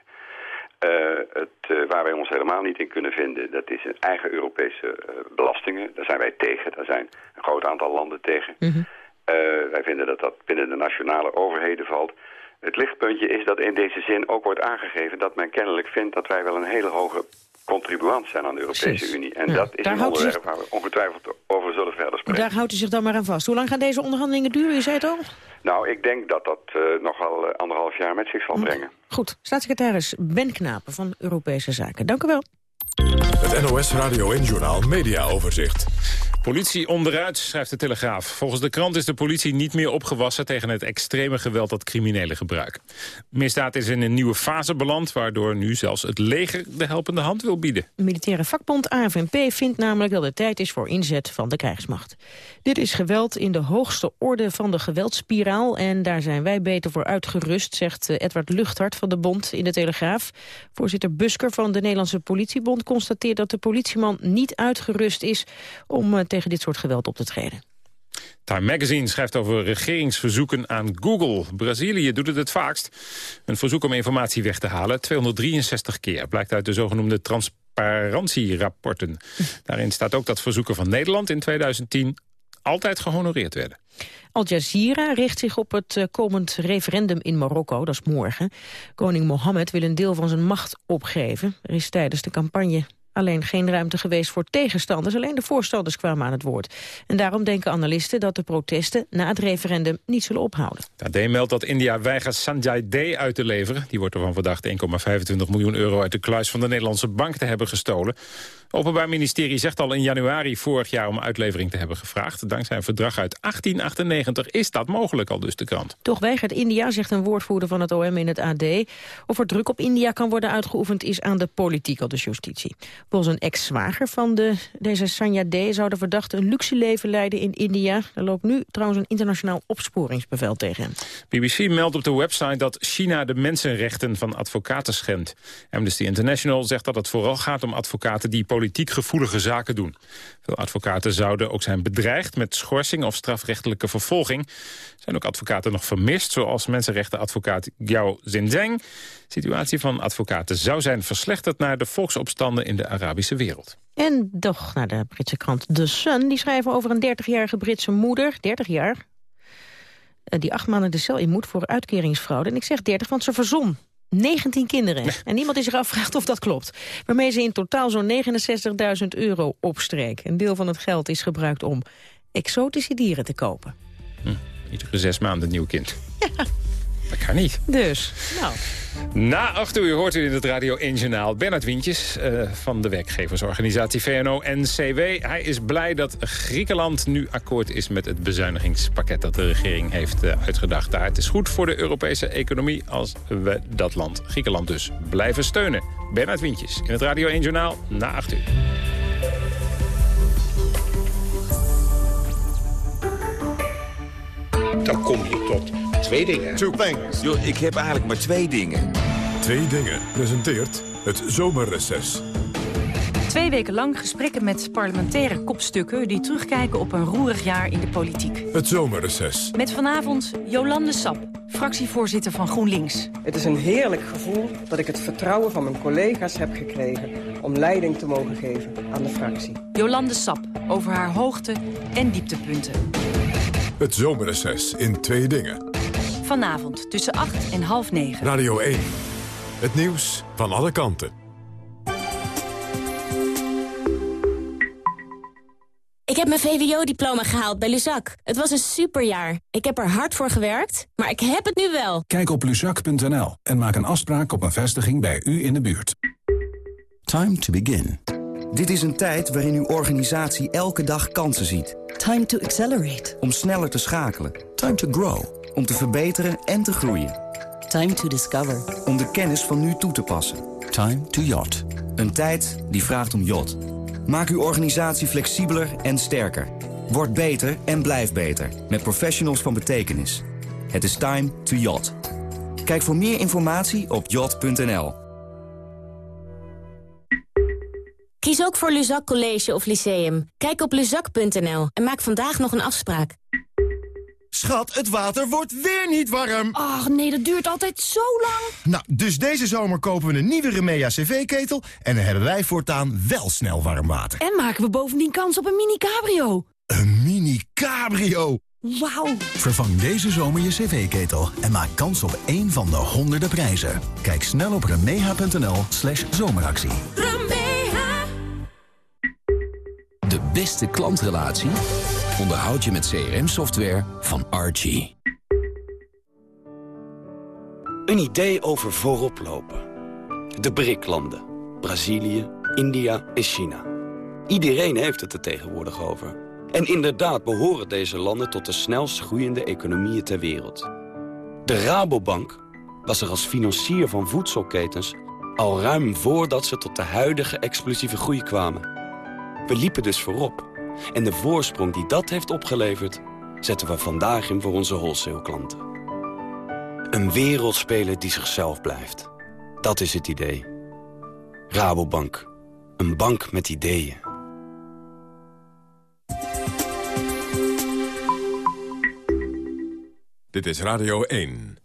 Uh, het, waar wij ons helemaal niet in kunnen vinden, dat is een eigen Europese belastingen. Daar zijn wij tegen, daar zijn een groot aantal landen tegen. Mm -hmm. wij vinden dat dat binnen de nationale overheden valt. Het lichtpuntje is dat in deze zin ook wordt aangegeven dat men kennelijk vindt dat wij wel een hele hoge contribuant zijn aan de Europese Precies. Unie. En Ja. dat is Daar een onderwerp waar we ongetwijfeld over zullen verder spreken. Daar houdt u zich dan maar aan vast. Hoe lang gaan deze onderhandelingen duren? U zei het al? Nou, ik denk dat dat uh, nog wel uh, anderhalf jaar met zich zal brengen. Goed. Staatssecretaris Ben Knapen van Europese Zaken. Dank u wel. Het NOS Radio en Journaal Media Overzicht. Politie onderuit, schrijft de Telegraaf. Volgens de krant is de politie niet meer opgewassen... tegen het extreme geweld dat criminelen gebruiken. Misdaad is in een nieuwe fase beland... waardoor nu zelfs het leger de helpende hand wil bieden. De militaire vakbond AFNP vindt namelijk dat het tijd is voor inzet van de krijgsmacht. Dit is geweld in de hoogste orde van de geweldspiraal... en daar zijn wij beter voor uitgerust, zegt eh, Edward Luchthart van de bond in de Telegraaf. Voorzitter Busker van de Nederlandse politiebond constateert dat de politieman niet uitgerust is... om eh, tegen dit soort geweld op te treden. Time Magazine schrijft over regeringsverzoeken aan Google. Brazilië doet het het vaakst. Een verzoek om informatie weg te halen, 263 keer. Blijkt uit de zogenoemde transparantierapporten. Daarin staat ook dat verzoeken van Nederland in 2010 altijd gehonoreerd werden. Al Jazeera richt zich op het eh, komend referendum in Marokko, dat is morgen. Koning Mohammed wil een deel van zijn macht opgeven. Er is tijdens de campagne alleen geen ruimte geweest voor tegenstanders. Alleen de voorstanders kwamen aan het woord. En daarom denken analisten dat de protesten na het referendum niet zullen ophouden. De AD meldt dat India weigert Sanjay D. uit te leveren. Die wordt ervan verdacht 1,25 miljoen euro uit de kluis van de Nederlandse bank te hebben gestolen. Openbaar Ministerie zegt al in januari vorig jaar om uitlevering te hebben gevraagd. Dankzij een verdrag uit 1898 is dat mogelijk, al dus de krant. Toch weigert India, zegt een woordvoerder van het OM in het AD. Of er druk op India kan worden uitgeoefend is aan de politiek, al de justitie. Volgens een ex-zwager van de, deze Sanya D. zou de verdachte een luxe leven leiden in India. Er loopt nu trouwens een internationaal opsporingsbevel tegen hem. BBC meldt op de website dat China de mensenrechten van advocaten schendt. Amnesty International zegt dat het vooral gaat om advocaten die politiek gevoelige zaken doen. Veel advocaten zouden ook zijn bedreigd met schorsing of strafrechtelijke vervolging. Er zijn ook advocaten nog vermist, zoals mensenrechtenadvocaat Yao Zinzeng. De situatie van advocaten zou zijn verslechterd naar de volksopstanden in de Arabische wereld. En toch naar de Britse krant The Sun. Die schrijven over een 30-jarige Britse moeder, 30 jaar... eh, die acht maanden de cel in moet voor uitkeringsfraude. En ik zeg 30, want ze verzon 19 kinderen. En niemand is zich afgevraagd of dat klopt. Waarmee ze in totaal zo'n 69.000 euro opstreek. Een deel van het geld is gebruikt om exotische dieren te kopen. Iedere zes maanden een nieuw kind. Dat kan niet. Dus, nou... Na acht uur hoort u in het Radio 1 Journaal Bernard Wientjes eh, van de werkgeversorganisatie VNO-NCW. Hij is blij dat Griekenland nu akkoord is met het bezuinigingspakket dat de regering heeft eh, uitgedacht. Daar het is goed voor de Europese economie als we dat land, Griekenland dus, blijven steunen. Bernard Wientjes in het Radio 1 Journaal na acht uur. Dan kom je tot twee dingen. Two things. Yo, ik heb eigenlijk maar twee dingen. Twee dingen presenteert het zomerreces. Twee weken lang gesprekken met parlementaire kopstukken... die terugkijken op een roerig jaar in de politiek. Het zomerreces. Met vanavond Jolande Sap, fractievoorzitter van GroenLinks. Het is een heerlijk gevoel dat ik het vertrouwen van mijn collega's heb gekregen... om leiding te mogen geven aan de fractie. Jolande Sap over haar hoogte- en dieptepunten. Het zomerreces in twee dingen. Vanavond tussen 8 en half 9. Radio 1. Het nieuws van alle kanten. Ik heb mijn VWO-diploma gehaald bij Luzak. Het was een superjaar. Ik heb er hard voor gewerkt, maar ik heb het nu wel. Kijk op luzak.nl en maak een afspraak op een vestiging bij u in de buurt. Time to begin. Dit is een tijd waarin uw organisatie elke dag kansen ziet. Time to accelerate. Om sneller te schakelen. Time to grow. Om te verbeteren en te groeien. Time to discover. Om de kennis van nu toe te passen. Time to yacht. Een tijd die vraagt om yacht. Maak uw organisatie flexibeler en sterker. Word beter en blijf beter. Met professionals van betekenis. Het is time to yacht. Kijk voor meer informatie op yacht.nl. Kies ook voor Luzak College of Lyceum. Kijk op luzak.nl en maak vandaag nog een afspraak. Schat, het water wordt weer niet warm. Ach nee, dat duurt altijd zo lang. Nou, dus deze zomer kopen we een nieuwe Remea cv-ketel... en dan hebben wij voortaan wel snel warm water. En maken we bovendien kans op een mini-cabrio. Een mini-cabrio. Wauw. Vervang deze zomer je cv-ketel en maak kans op één van de honderden prijzen. Kijk snel op remeha.nl slash zomeractie. De beste klantrelatie onderhoud je met CRM-software van Archie. Een idee over voorop lopen. De BRIC-landen. Brazilië, India en China. Iedereen heeft het er tegenwoordig over. En inderdaad behoren deze landen tot de snelst groeiende economieën ter wereld. De Rabobank was er als financier van voedselketens al ruim voordat ze tot de huidige explosieve groei kwamen. We liepen dus voorop. En de voorsprong die dat heeft opgeleverd, zetten we vandaag in voor onze wholesale-klanten. Een wereldspeler die zichzelf blijft. Dat is het idee. Rabobank. Een bank met ideeën. Dit is Radio 1.